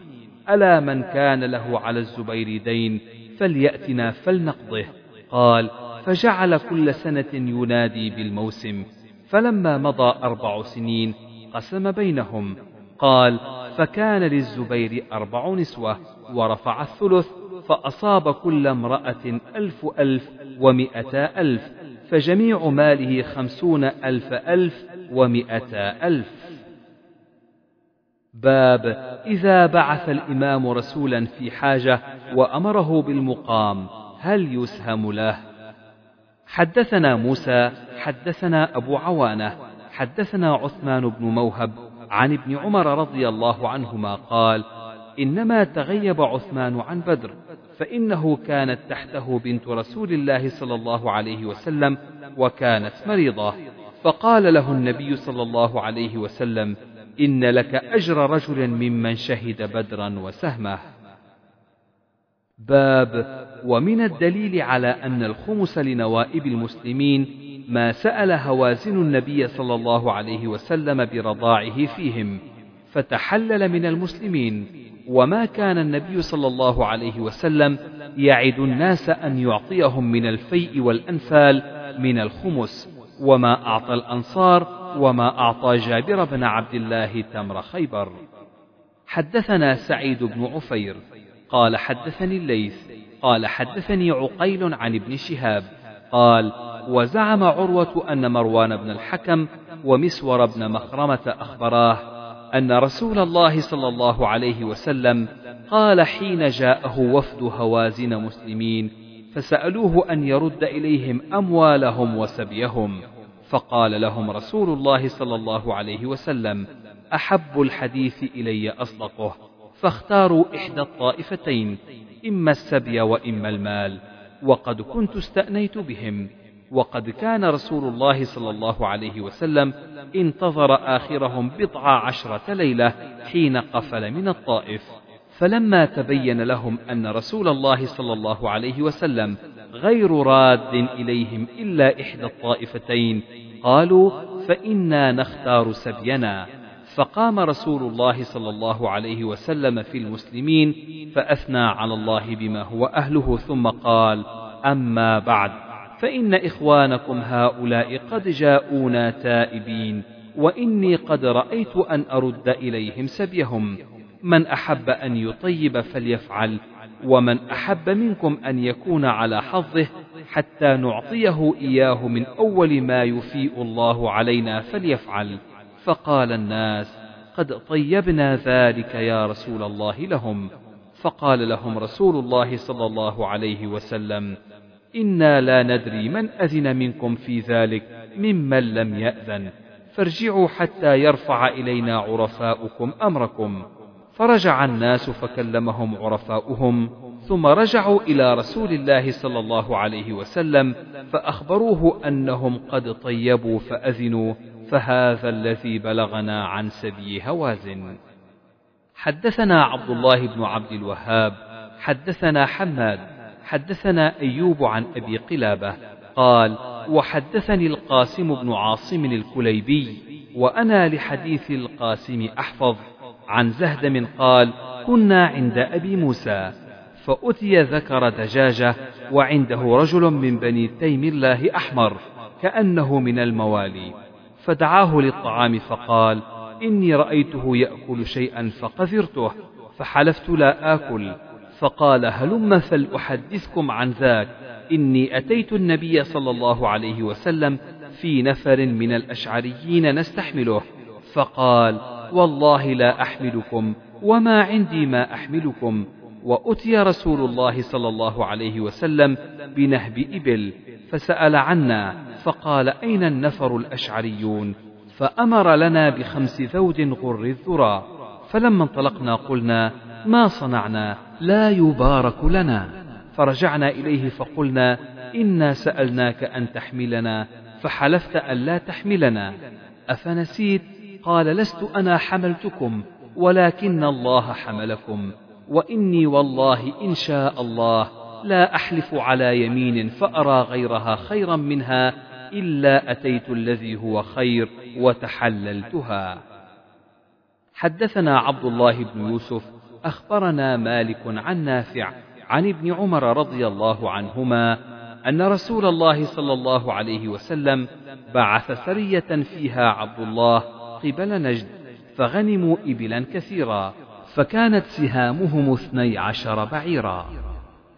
ألا من كان له على الزبير دين فليأتنا فلنقضه. قال فجعل كل سنة ينادي بالموسم. فلما مضى أربع سنين قسم بينهم. قال فكان للزبير أربع نسوة ورفع الثلث فأصاب كل امرأة ألف ألف ومئتا ألف. فجميع ماله خمسون ألف ألف ومئتا ألف. باب إذا بعث الإمام رسولا في حاجة وأمره بالمقام هل يسهم له؟ حدثنا موسى حدثنا أبو عوانة حدثنا عثمان بن موهب عن ابن عمر رضي الله عنهما قال إنما تغيب عثمان عن بدر فإنه كانت تحته بنت رسول الله صلى الله عليه وسلم وكانت مريضة. فقال له النبي صلى الله عليه وسلم إن لك أجر رجل ممن شهد بدرا وسهمه. باب ومن الدليل على أن الخمس لنوائب المسلمين ما سأل هوازن النبي صلى الله عليه وسلم برضاعه فيهم فتحلل من المسلمين. وما كان النبي صلى الله عليه وسلم يعد الناس أن يعطيهم من الفيء والأنفال من الخمس وما أعطى الأنصار وما أعطى جابر بن عبد الله تمر خيبر. حدثنا سعيد بن عفير قال حدثني الليث قال حدثني عقيل عن ابن شهاب قال وزعم عروة أن مروان بن الحكم ومسور بن مخرمة أخبراه أن رسول الله صلى الله عليه وسلم قال حين جاءه وفد هوازن مسلمين فسألوه أن يرد إليهم أموالهم وسبيهم. فقال لهم رسول الله صلى الله عليه وسلم أحب الحديث إلي أصدقه فاختاروا إحدى الطائفتين إما السبي وإما المال وقد كنت استأنيت بهم. وقد كان رسول الله صلى الله عليه وسلم انتظر آخرهم بضع عشرة ليلة حين قفل من الطائف. فلما تبين لهم أن رسول الله صلى الله عليه وسلم غير راد إليهم إلا إحدى الطائفتين قالوا فإنا نختار سبينا. فقام رسول الله صلى الله عليه وسلم في المسلمين فأثنى على الله بما هو أهله ثم قال أما بعد فإن إخوانكم هؤلاء قد جاءونا تائبين وإني قد رأيت أن أرد إليهم سبيهم. من أحب أن يطيب فليفعل ومن أحب منكم أن يكون على حظه حتى نعطيه إياه من أول ما يفيء الله علينا فليفعل. فقال الناس قد طيبنا ذلك يا رسول الله لهم. فقال لهم رسول الله صلى الله عليه وسلم إنا لا ندري من أذن منكم في ذلك ممن لم يأذن. فارجعوا حتى يرفع إلينا عرفاؤكم أمركم. فرجع الناس فكلمهم عرفاؤهم ثم رجعوا إلى رسول الله صلى الله عليه وسلم فأخبروه أنهم قد طيبوا فأذنوا فهذا الذي بلغنا عن سبي هوازن. حدثنا عبد الله بن عبد الوهاب حدثنا حماد حدثنا أيوب عن أبي قلابة قال وحدثني القاسم بن عاصم الكليبي وأنا لحديث القاسم أحفظ. عن زهدم قال كنا عند أبي موسى فأتي ذكر دجاجة وعنده رجل من بني تيم الله أحمر كأنه من الموالي. فدعاه للطعام فقال إني رأيته يأكل شيئا فقذرته فحلفت لا آكل. فقال هلم فلأحدثكم عن ذاك؟ إني أتيت النبي صلى الله عليه وسلم في نفر من الأشعريين نستحمله. فقال والله لا أحملكم وما عندي ما أحملكم. وأتي رسول الله صلى الله عليه وسلم بنهب إبل فسأل عنا فقال أين النفر الأشعريون؟ فأمر لنا بخمس ذود غر الذرى. فلما انطلقنا قلنا ما صنعنا؟ لا يبارك لنا. فرجعنا إليه فقلنا إنا سألناك أن تحملنا. فحلفت أن لا تحملنا. أفنسيت؟ قال لست أنا حملتكم ولكن الله حملكم. وإني والله إن شاء الله لا أحلف على يمين فأرى غيرها خيرا منها إلا أتيت الذي هو خير وتحللتها. حدثنا عبد الله بن يوسف أخبرنا مالك عن نافع عن ابن عمر رضي الله عنهما أن رسول الله صلى الله عليه وسلم بعث سرية فيها عبد الله قبل نجد فغنموا إبلا كثيرا فكانت سهامهم اثني عشر بعيرا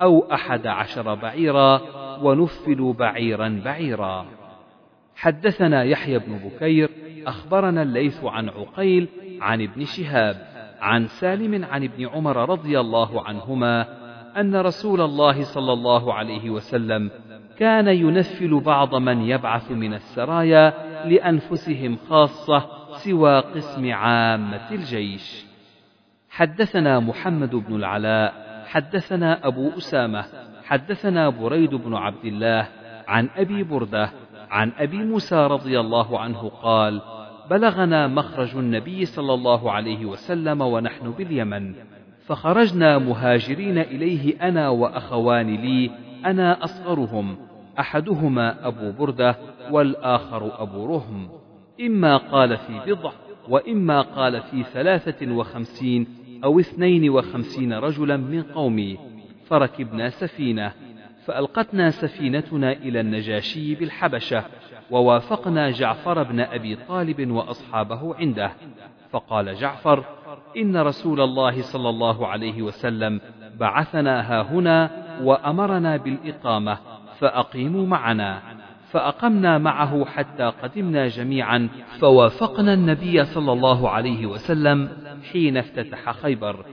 أو أحد عشر بعيرا ونفلوا بعيرا بعيرا. حدثنا يحيى بن بكير أخبرنا الليث عن عقيل عن ابن شهاب عن سالم عن ابن عمر رضي الله عنهما أن رسول الله صلى الله عليه وسلم كان ينفل بعض من يبعث من السرايا لأنفسهم خاصة سوى قسم عامة الجيش. حدثنا محمد بن العلاء، حدثنا أبو أسامة، حدثنا بريد بن عبد الله عن أبي بردة عن أبي موسى رضي الله عنه قال: بلغنا مخرج النبي صلى الله عليه وسلم ونحن باليمن فخرجنا مهاجرين إليه أنا وأخوان لي أنا أصغرهم أحدهما أبو بردة والآخر أبو رهم. إما قال في بضع وإما قال في ثلاثة وخمسين أو اثنين وخمسين رجلا من قومي. فركبنا سفينة فألقتنا سفينتنا إلى النجاشي بالحبشة. ووافقنا جعفر بن أبي طالب وأصحابه عنده. فقال جعفر إن رسول الله صلى الله عليه وسلم بعثنا ها هنا وأمرنا بالإقامة فأقيموا معنا. فأقمنا معه حتى قدمنا جميعا فوافقنا النبي صلى الله عليه وسلم حين افتتح خيبر.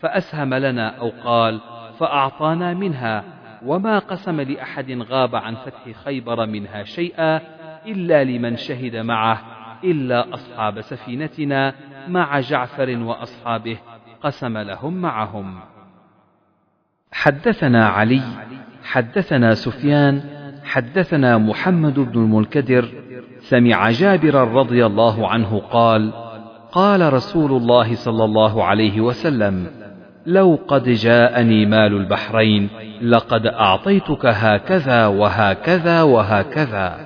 فأسهم لنا أو قال فأعطانا منها وما قسم لأحد غاب عن فتح خيبر منها شيئا إلا لمن شهد معه إلا أصحاب سفينتنا مع جعفر وأصحابه قسم لهم معهم. حدثنا علي حدثنا سفيان حدثنا محمد بن المنكدر سمع جابرا رضي الله عنه قال قال رسول الله صلى الله عليه وسلم لو قد جاءني مال البحرين لقد أعطيتك هكذا وهكذا وهكذا.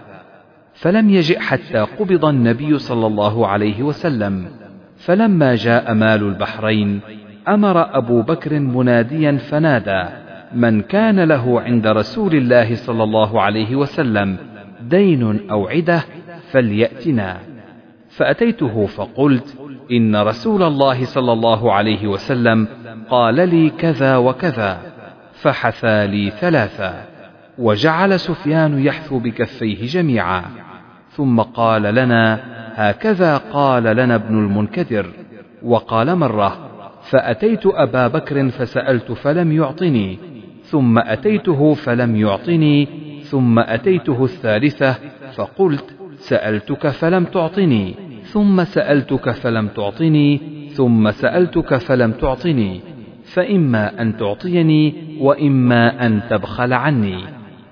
فلم يجئ حتى قبض النبي صلى الله عليه وسلم. فلما جاء مال البحرين أمر أبو بكر مناديا فنادى من كان له عند رسول الله صلى الله عليه وسلم دين أو عدة فليأتنا. فأتيته فقلت إن رسول الله صلى الله عليه وسلم قال لي كذا وكذا فحثى لي ثلاثا وجعل سفيان يحثو بكفيه جميعا ثم قال لنا هكذا قال لنا ابن المنكدر وقال مرة فأتيت أبا بكر فسألت فلم يعطني ثم أتيته فلم يعطني ثم أتيته الثالثة فقلت سألتك فلم تعطني ثم سألتك فلم تعطني ثم سألتك فلم تعطني فإما أن تعطيني وإما أن تبخل عني.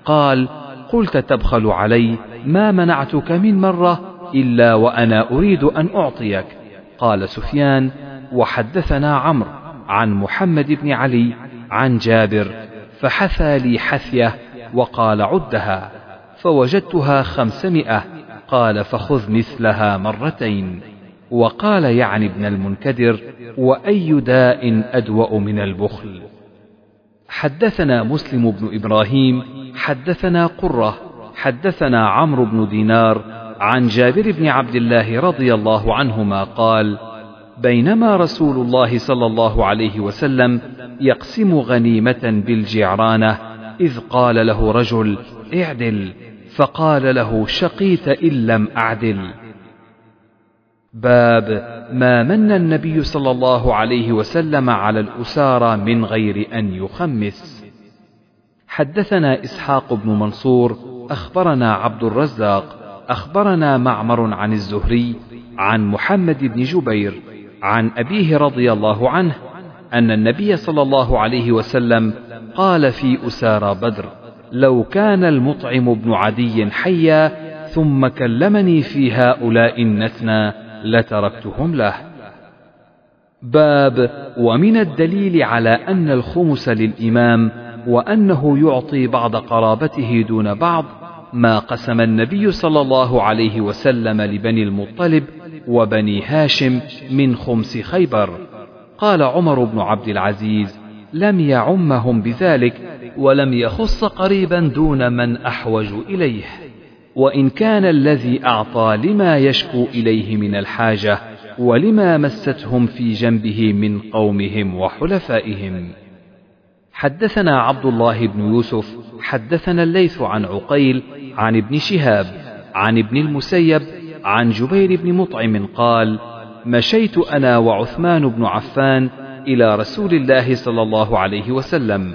قال قلت تبخل علي ما منعتك من مرة إلا وأنا أريد أن أعطيك. قال سفيان وحدثنا عمرو عن محمد بن علي عن جابر فحثى لي حثية وقال عدها فوجدتها خمسمائة قال فخذ مثلها مرتين وقال يعني ابن المنكدر وأي داء أدوأ من البخل. حدثنا مسلم بن إبراهيم حدثنا قرة حدثنا عمرو بن دينار عن جابر بن عبد الله رضي الله عنهما قال بينما رسول الله صلى الله عليه وسلم يقسم غنيمة بالجعرانة إذ قال له رجل اعدل فقال له شقيت إن لم أعدل. باب ما من النبي صلى الله عليه وسلم على الأسارى من غير أن يخمس. حدثنا إسحاق بن منصور أخبرنا عبد الرزاق أخبرنا معمر عن الزهري عن محمد بن جبير عن أبيه رضي الله عنه أن النبي صلى الله عليه وسلم قال في أسارى بدر لو كان المطعم بن عدي حيا ثم كلمني في هؤلاء النتنى لتركتهم له. باب ومن الدليل على أن الخمس للإمام وأنه يعطي بعض قرابته دون بعض ما قسم النبي صلى الله عليه وسلم لبني المطلب وبني هاشم من خمس خيبر. قال عمر بن عبد العزيز لم يعمهم بذلك ولم يخص قريبا دون من أحوج إليه. وإن كان الذي أعطى لما يشكو إليه من الحاجة ولما مستهم في جنبه من قومهم وحلفائهم. حدثنا عبد الله بن يوسف حدثنا الليث عن عقيل عن ابن شهاب عن ابن المسيب عن جبير بن مطعم قال مشيت أنا وعثمان بن عفان إلى رسول الله صلى الله عليه وسلم.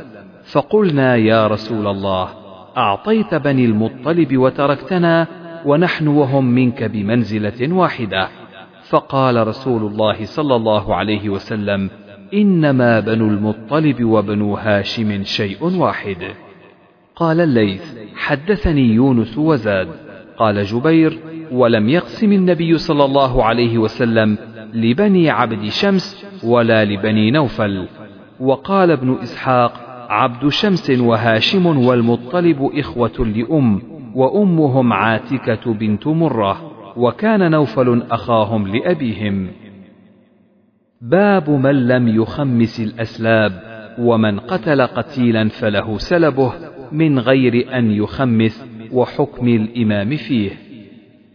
فقلنا يا رسول الله أعطيت بني المطلب وتركتنا ونحن وهم منك بمنزلة واحدة. فقال رسول الله صلى الله عليه وسلم إنما بنو المطلب وبنو هاشم شيء واحد. قال الليث حدثني يونس وزاد. قال جبير ولم يقسم النبي صلى الله عليه وسلم لبني عبد شمس ولا لبني نوفل. وقال ابن إسحاق عبد شمس وهاشم والمطلب إخوة لأم وأمهم عاتكة بنت مرة وكان نوفل أخاهم لأبيهم. باب من لم يخمس الأسلاب ومن قتل قتيلا فله سلبه من غير أن يخمس وحكم الإمام فيه.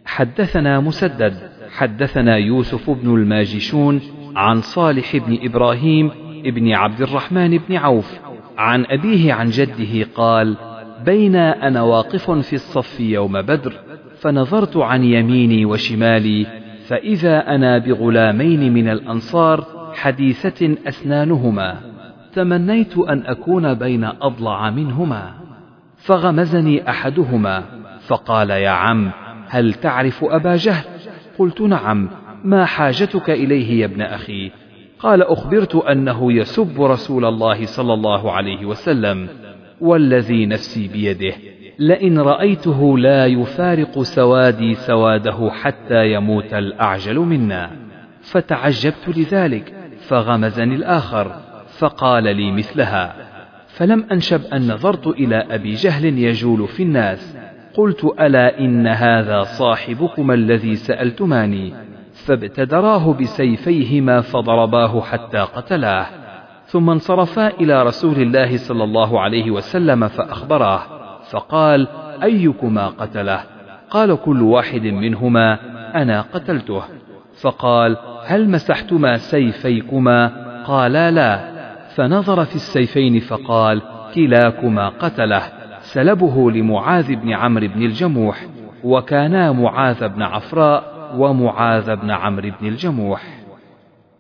حدثنا مسدد حدثنا يوسف بن الماجشون عن صالح بن إبراهيم ابن عبد الرحمن بن عوف عن أبيه عن جده قال بين أنا واقف في الصف يوم بدر فنظرت عن يميني وشمالي فإذا أنا بغلامين من الأنصار حديثة اسنانهما تمنيت أن أكون بين أضلع منهما فغمزني أحدهما فقال يا عم هل تعرف أبا جهل؟ قلت نعم ما حاجتك إليه يا ابن أخي؟ قال أخبرت أنه يسب رسول الله صلى الله عليه وسلم والذي نفسي بيده لئن رأيته لا يفارق سوادي سواده حتى يموت الأعجل منا. فتعجبت لذلك فغمزني الآخر فقال لي مثلها. فلم أنشب أن نظرت إلى أبي جهل يجول في الناس قلت ألا إن هذا صاحبكما الذي سألتماني؟ فابتدراه بسيفيهما فضرباه حتى قتلاه. ثم انصرفا إلى رسول الله صلى الله عليه وسلم فأخبراه فقال أيكما قتله؟ قال كل واحد منهما أنا قتلته. فقال هل مسحتما سيفيكما؟ قالا لا. فنظر في السيفين فقال كلاكما قتله سلبه لمعاذ بن عمرو بن الجموح وكانا معاذ بن عفراء ومعاذ بن عمرو بن الجموح.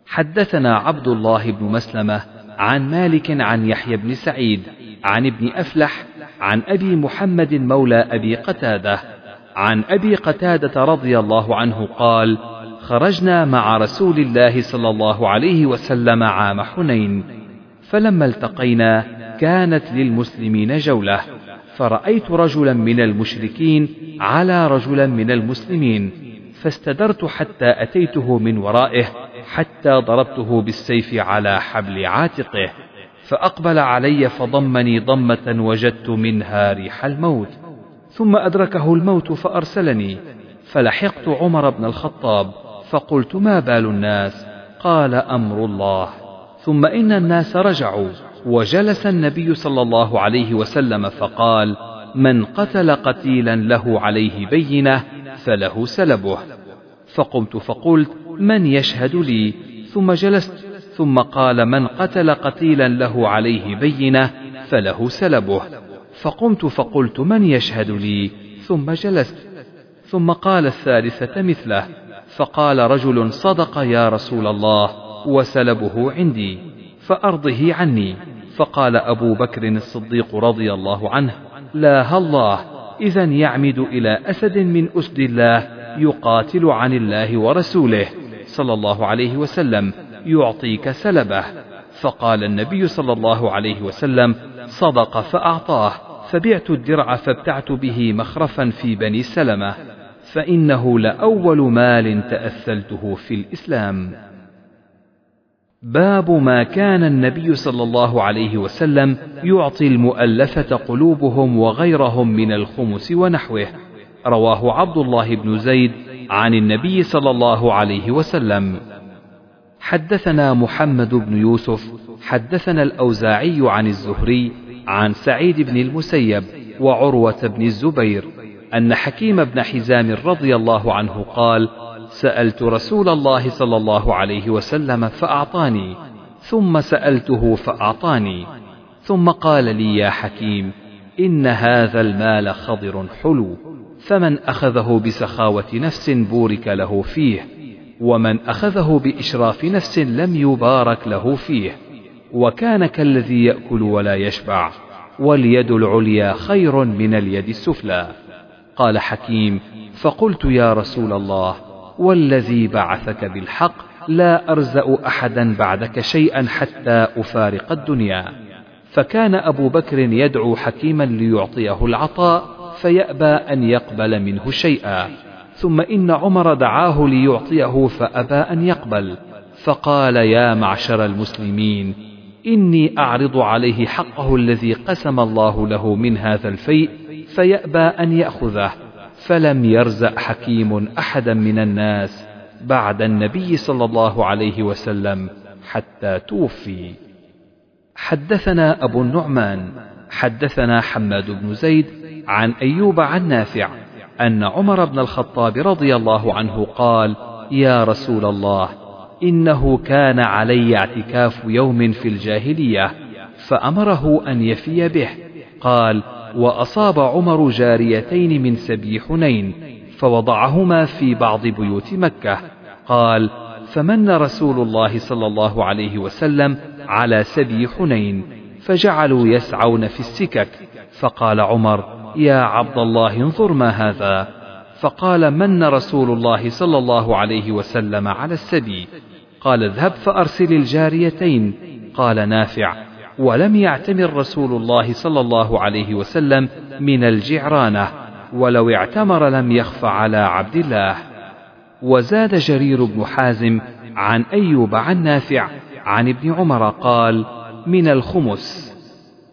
حدثنا عبد الله بن مسلمة عن مالك عن يحيى بن سعيد عن ابن أفلح عن أبي محمد مولى أبي قتادة عن أبي قتادة رضي الله عنه قال خرجنا مع رسول الله صلى الله عليه وسلم عام حنين فلما التقينا كانت للمسلمين جولة فرأيت رجلا من المشركين على رجلا من المسلمين فاستدرت حتى أتيته من ورائه حتى ضربته بالسيف على حبل عاتقه فأقبل علي فضمني ضمة وجدت منها ريح الموت ثم أدركه الموت فأرسلني فلحقت عمر بن الخطاب فقلت ما بال الناس؟ قال أمر الله ثم إن الناس رجعوا وجلس النبي صلى الله عليه وسلم فقال من قتل قتيلا له عليه بينة فله سلبه. فقمت فقلت من يشهد لي؟ ثم جلست ثم قال من قتل قتيلا له عليه بينة فله سلبه. فقمت فقلت من يشهد لي؟ ثم جلست ثم قال الثالثة مثله. فقال رجل صدق يا رسول الله وسلبه عندي فأرضه عني. فقال أبو بكر الصديق رضي الله عنه لا الله. إذا يعمد إلى أسد من أسد الله يقاتل عن الله ورسوله. صلى الله عليه وسلم. يعطيك سلبه. فقال النبي صلى الله عليه وسلم صدق فأعطاه. فبعت الدرع فابتعت به مخرفا في بني سلمة. فإنه لأول مال تأثلته في الإسلام. باب ما كان النبي صلى الله عليه وسلم يعطي المؤلفة قلوبهم وغيرهم من الخمس ونحوه. رواه عبد الله بن زيد عن النبي صلى الله عليه وسلم. حدثنا محمد بن يوسف حدثنا الأوزاعي عن الزهري عن سعيد بن المسيب وعروة بن الزبير أن حكيم بن حزام رضي الله عنه قال سألت رسول الله صلى الله عليه وسلم فأعطاني ثم سألته فأعطاني ثم قال لي يا حكيم إن هذا المال خضر حلو فمن أخذه بسخاوة نفس بورك له فيه ومن أخذه بإشراف نفس لم يبارك له فيه وكان كالذي يأكل ولا يشبع واليد العليا خير من اليد السفلى. قال حكيم فقلت يا رسول الله والذي بعثك بالحق لا أرزأ أحدا بعدك شيئا حتى أفارق الدنيا. فكان أبو بكر يدعو حكيما ليعطيه العطاء فيأبى أن يقبل منه شيئا. ثم إن عمر دعاه ليعطيه فأبى أن يقبل. فقال يا معشر المسلمين إني أعرض عليه حقه الذي قسم الله له من هذا الفيء فيأبى أن يأخذه. فلم يرزق حكيم أحدا من الناس بعد النبي صلى الله عليه وسلم حتى توفي. حدثنا أبو النعمان حدثنا حماد بن زيد عن أيوب عن نافع أن عمر بن الخطاب رضي الله عنه قال يا رسول الله إنه كان علي اعتكاف يوم في الجاهلية فأمره أن يفي به قال وأصاب عمر جاريتين من سبي حنين فوضعهما في بعض بيوت مكة. قال فمن رسول الله صلى الله عليه وسلم على سبي حنين فجعلوا يسعون في السكك. فقال عمر يا عبد الله انظر ما هذا. فقال من رسول الله صلى الله عليه وسلم على السبي؟ قال اذهب فأرسل الجاريتين. قال نافع. ولم يعتمر رسول الله صلى الله عليه وسلم من الجعرانة ولو اعتمر لم يخف على عبد الله. وزاد جرير بن حازم عن أيوب عن نافع عن ابن عمر قال من الخمس.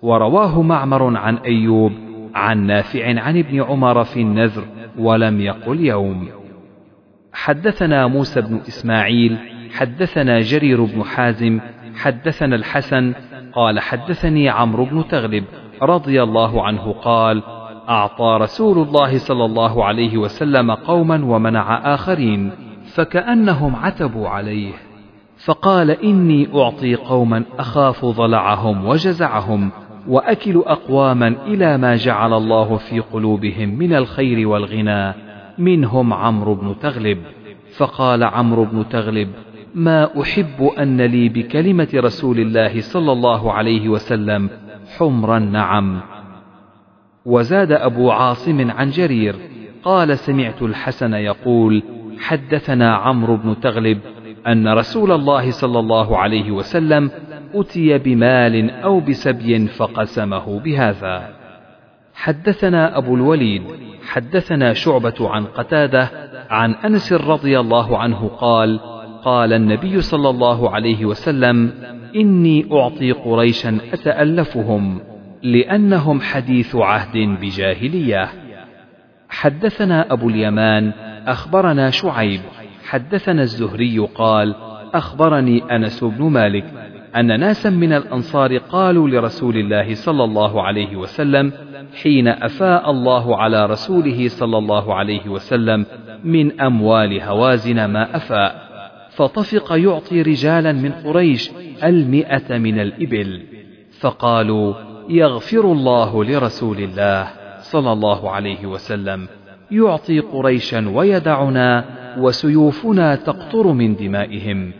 ورواه معمر عن أيوب عن نافع عن ابن عمر في النذر ولم يقل يوم. حدثنا موسى بن إسماعيل حدثنا جرير بن حازم حدثنا الحسن قال حدثني عمرو بن تغلب رضي الله عنه قال أعطى رسول الله صلى الله عليه وسلم قوما ومنع آخرين فكأنهم عتبوا عليه. فقال إني أعطي قوما أخاف ضلعهم وجزعهم وأكل أقواما إلى ما جعل الله في قلوبهم من الخير والغنى منهم عمرو بن تغلب. فقال عمرو بن تغلب ما أحب أن لي بكلمة رسول الله صلى الله عليه وسلم حمر النعم وزاد أبو عاصم عن جرير قال سمعت الحسن يقول حدثنا عمرو بن تغلب أن رسول الله صلى الله عليه وسلم أتي بمال أو بسبي فقسمه بهذا. حدثنا أبو الوليد حدثنا شعبة عن قتادة عن أنس رضي الله عنه قال قال النبي صلى الله عليه وسلم إني أعطي قريشا أتألفهم لأنهم حديث عهد بجاهلية. حدثنا أبو اليمان أخبرنا شعيب. حدثنا الزهري قال أخبرني أنس بن مالك أن ناسا من الأنصار قالوا لرسول الله صلى الله عليه وسلم حين أفاء الله على رسوله صلى الله عليه وسلم من أموال هوازن ما أفاء. فطفق يعطي رجالا من قريش المئة من الإبل. فقالوا يغفر الله لرسول الله صلى الله عليه وسلم يعطي قريشا ويدعنا وسيوفنا تقطر من دمائهم.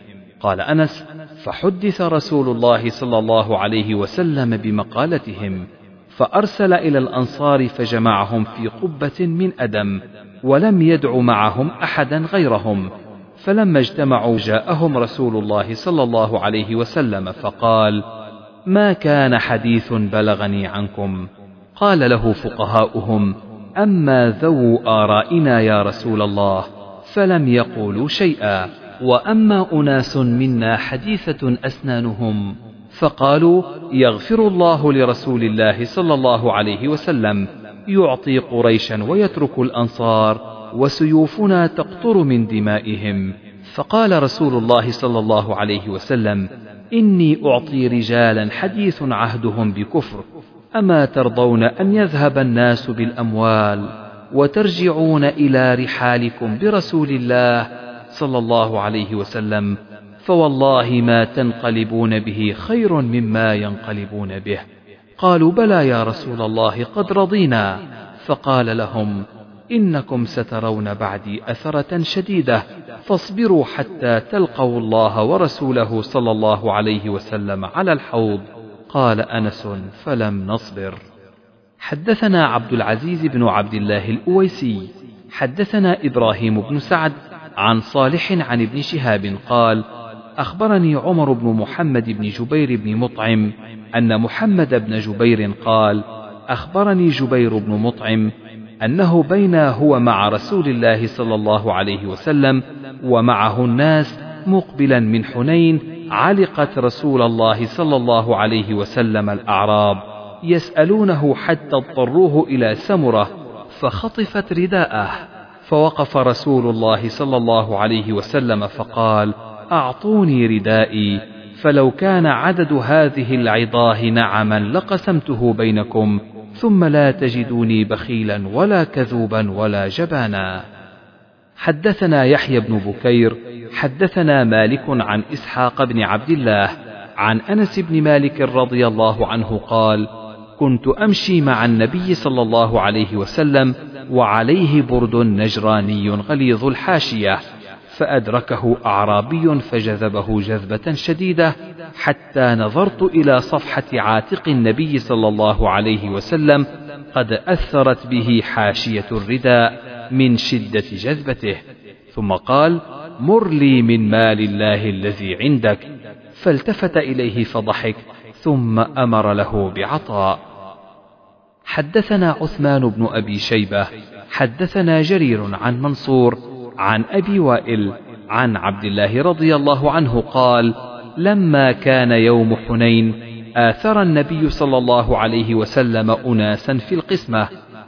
قال أنس فحدث رسول الله صلى الله عليه وسلم بمقالتهم فأرسل إلى الأنصار فجمعهم في قبة من أدم ولم يدع معهم أحدا غيرهم فلما اجتمعوا جاءهم رسول الله صلى الله عليه وسلم فقال ما كان حديث بلغني عنكم؟ قال له فقهاؤهم أما ذو آرائنا يا رسول الله فلم يقولوا شيئا وأما أناس منا حديثة أسنانهم فقالوا يغفر الله لرسول الله صلى الله عليه وسلم يعطي قريشا ويترك الأنصار وسيوفنا تقطر من دمائهم. فقال رسول الله صلى الله عليه وسلم إني أعطي رجالا حديث عهدهم بكفر. أما ترضون أن يذهب الناس بالأموال وترجعون إلى رحالكم برسول الله صلى الله عليه وسلم فوالله ما تنقلبون به خير مما ينقلبون به. قالوا بلى يا رسول الله قد رضينا. فقال لهم إنكم سترون بعدي أثرة شديدة. فاصبروا حتى تلقوا الله ورسوله صلى الله عليه وسلم على الحوض. قال أنس فلم نصبر. حدثنا عبد العزيز بن عبد الله الأويسي. حدثنا إبراهيم بن سعد عن صالح عن ابن شهاب قال أخبرني عمر بن محمد بن جبير بن مطعم أن محمد بن جبير قال أخبرني جبير بن مطعم أنه بين هو مع رسول الله صلى الله عليه وسلم ومعه الناس مقبلا من حنين علقت رسول الله صلى الله عليه وسلم الأعراب يسألونه حتى اضطروه إلى سمرة فخطفت رداءه فوقف رسول الله صلى الله عليه وسلم فقال أعطوني ردائي فلو كان عدد هذه العظاه نعما لقسمته بينكم ثم لا تجدوني بخيلا ولا كذوبا ولا جبانا. حدثنا يحيى بن بكير حدثنا مالك عن إسحاق بن عبد الله عن أنس بن مالك رضي الله عنه قال كنت أمشي مع النبي صلى الله عليه وسلم وعليه برد نجراني غليظ الحاشية. فأدركه أعرابي فجذبه جذبة شديدة حتى نظرت إلى صفحة عاتق النبي صلى الله عليه وسلم قد أثرت به حاشية الرداء من شدة جذبته ثم قال مر لي من مال الله الذي عندك فالتفت إليه فضحك ثم أمر له بعطاء. حدثنا عثمان بن أبي شيبة حدثنا جرير عن منصور عن أبي وائل عن عبد الله رضي الله عنه قال لما كان يوم حنين آثر النبي صلى الله عليه وسلم أناسا في القسمة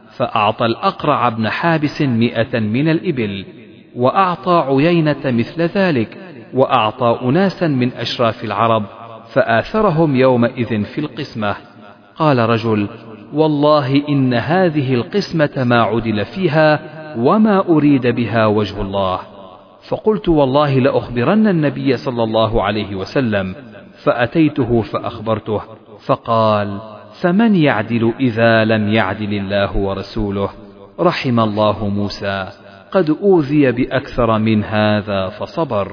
فأعطى الأقرع بن حابس مئة من الإبل وأعطى عيينة مثل ذلك وأعطى أناسا من أشراف العرب فآثرهم يومئذ في القسمة. قال رجل والله إن هذه القسمة ما عدل فيها وما أريد بها وجه الله فقلت والله لأخبرن النبي صلى الله عليه وسلم فأتيته فأخبرته فقال فمن يعدل إذا لم يعدل الله ورسوله رحم الله موسى قد أوذي بأكثر من هذا فصبر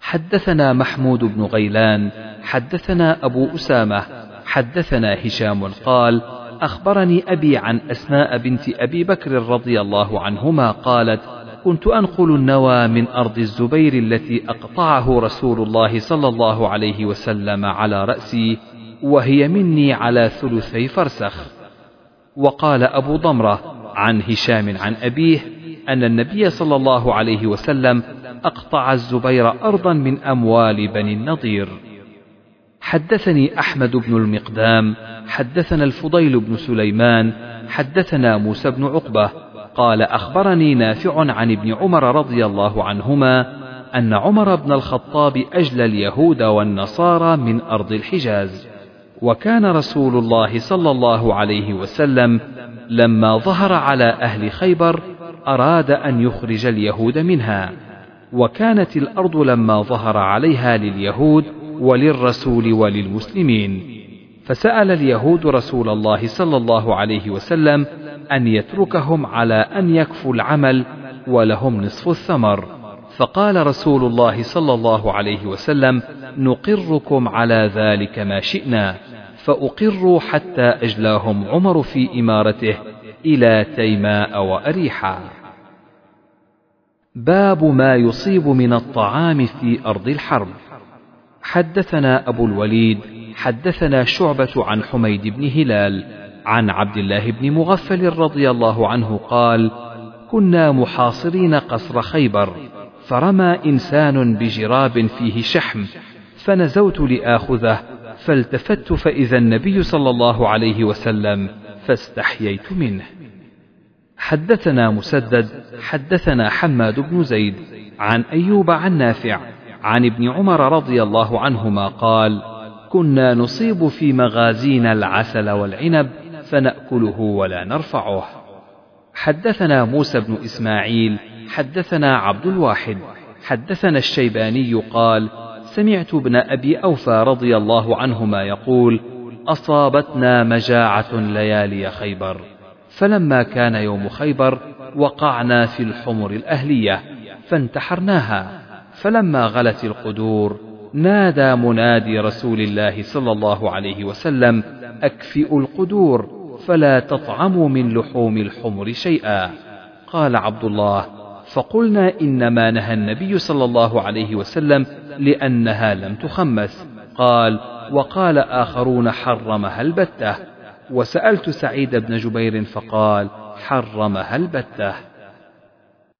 حدثنا محمود بن غيلان حدثنا أبو أسامة حدثنا هشام قال أخبرني أبي عن أسماء بنت أبي بكر رضي الله عنهما قالت كنت أنقل النوى من أرض الزبير التي أقطعه رسول الله صلى الله عليه وسلم على رأسي وهي مني على ثلثي فرسخ. وقال أبو ضمرة عن هشام عن أبيه أن النبي صلى الله عليه وسلم أقطع الزبير أرضا من أموال بني النضير. حدثني أحمد بن المقدام حدثنا الفضيل بن سليمان حدثنا موسى بن عقبة قال أخبرني نافع عن ابن عمر رضي الله عنهما أن عمر بن الخطاب أجلى اليهود والنصارى من أرض الحجاز. وكان رسول الله صلى الله عليه وسلم لما ظهر على أهل خيبر أراد أن يخرج اليهود منها. وكانت الأرض لما ظهر عليها لليهود وللرسول وللمسلمين. فسأل اليهود رسول الله صلى الله عليه وسلم أن يتركهم على أن يكفوا العمل ولهم نصف الثمر. فقال رسول الله صلى الله عليه وسلم نقركم على ذلك ما شئنا. فأقروا حتى أجلاهم عمر في إمارته إلى تيماء وأريحا. باب ما يصيب من الطعام في أرض الحرب. حدثنا أبو الوليد حدثنا شعبة عن حميد بن هلال عن عبد الله بن مغفل رضي الله عنه قال كنا محاصرين قصر خيبر فرمى إنسان بجراب فيه شحم فنزوت لآخذه فالتفت فإذا النبي صلى الله عليه وسلم فاستحييت منه. حدثنا مسدد حدثنا حماد بن زيد عن أيوب عن نافع عن ابن عمر رضي الله عنهما قال كنا نصيب في مغازينا العسل والعنب فنأكله ولا نرفعه. حدثنا موسى بن إسماعيل حدثنا عبد الواحد حدثنا الشيباني قال سمعت ابن أبي أوفى رضي الله عنهما يقول أصابتنا مجاعة ليالي خيبر. فلما كان يوم خيبر وقعنا في الحمر الأهلية فانتحرناها. فلما غلت القدور نادى منادي رسول الله صلى الله عليه وسلم أكفئوا القدور فلا تطعموا من لحوم الحمر شيئا. قال عبد الله فقلنا إنما نهى النبي صلى الله عليه وسلم لأنها لم تخمس. قال وقال آخرون حرمها البتة. وسألت سعيد بن جبير فقال حرمها البتة.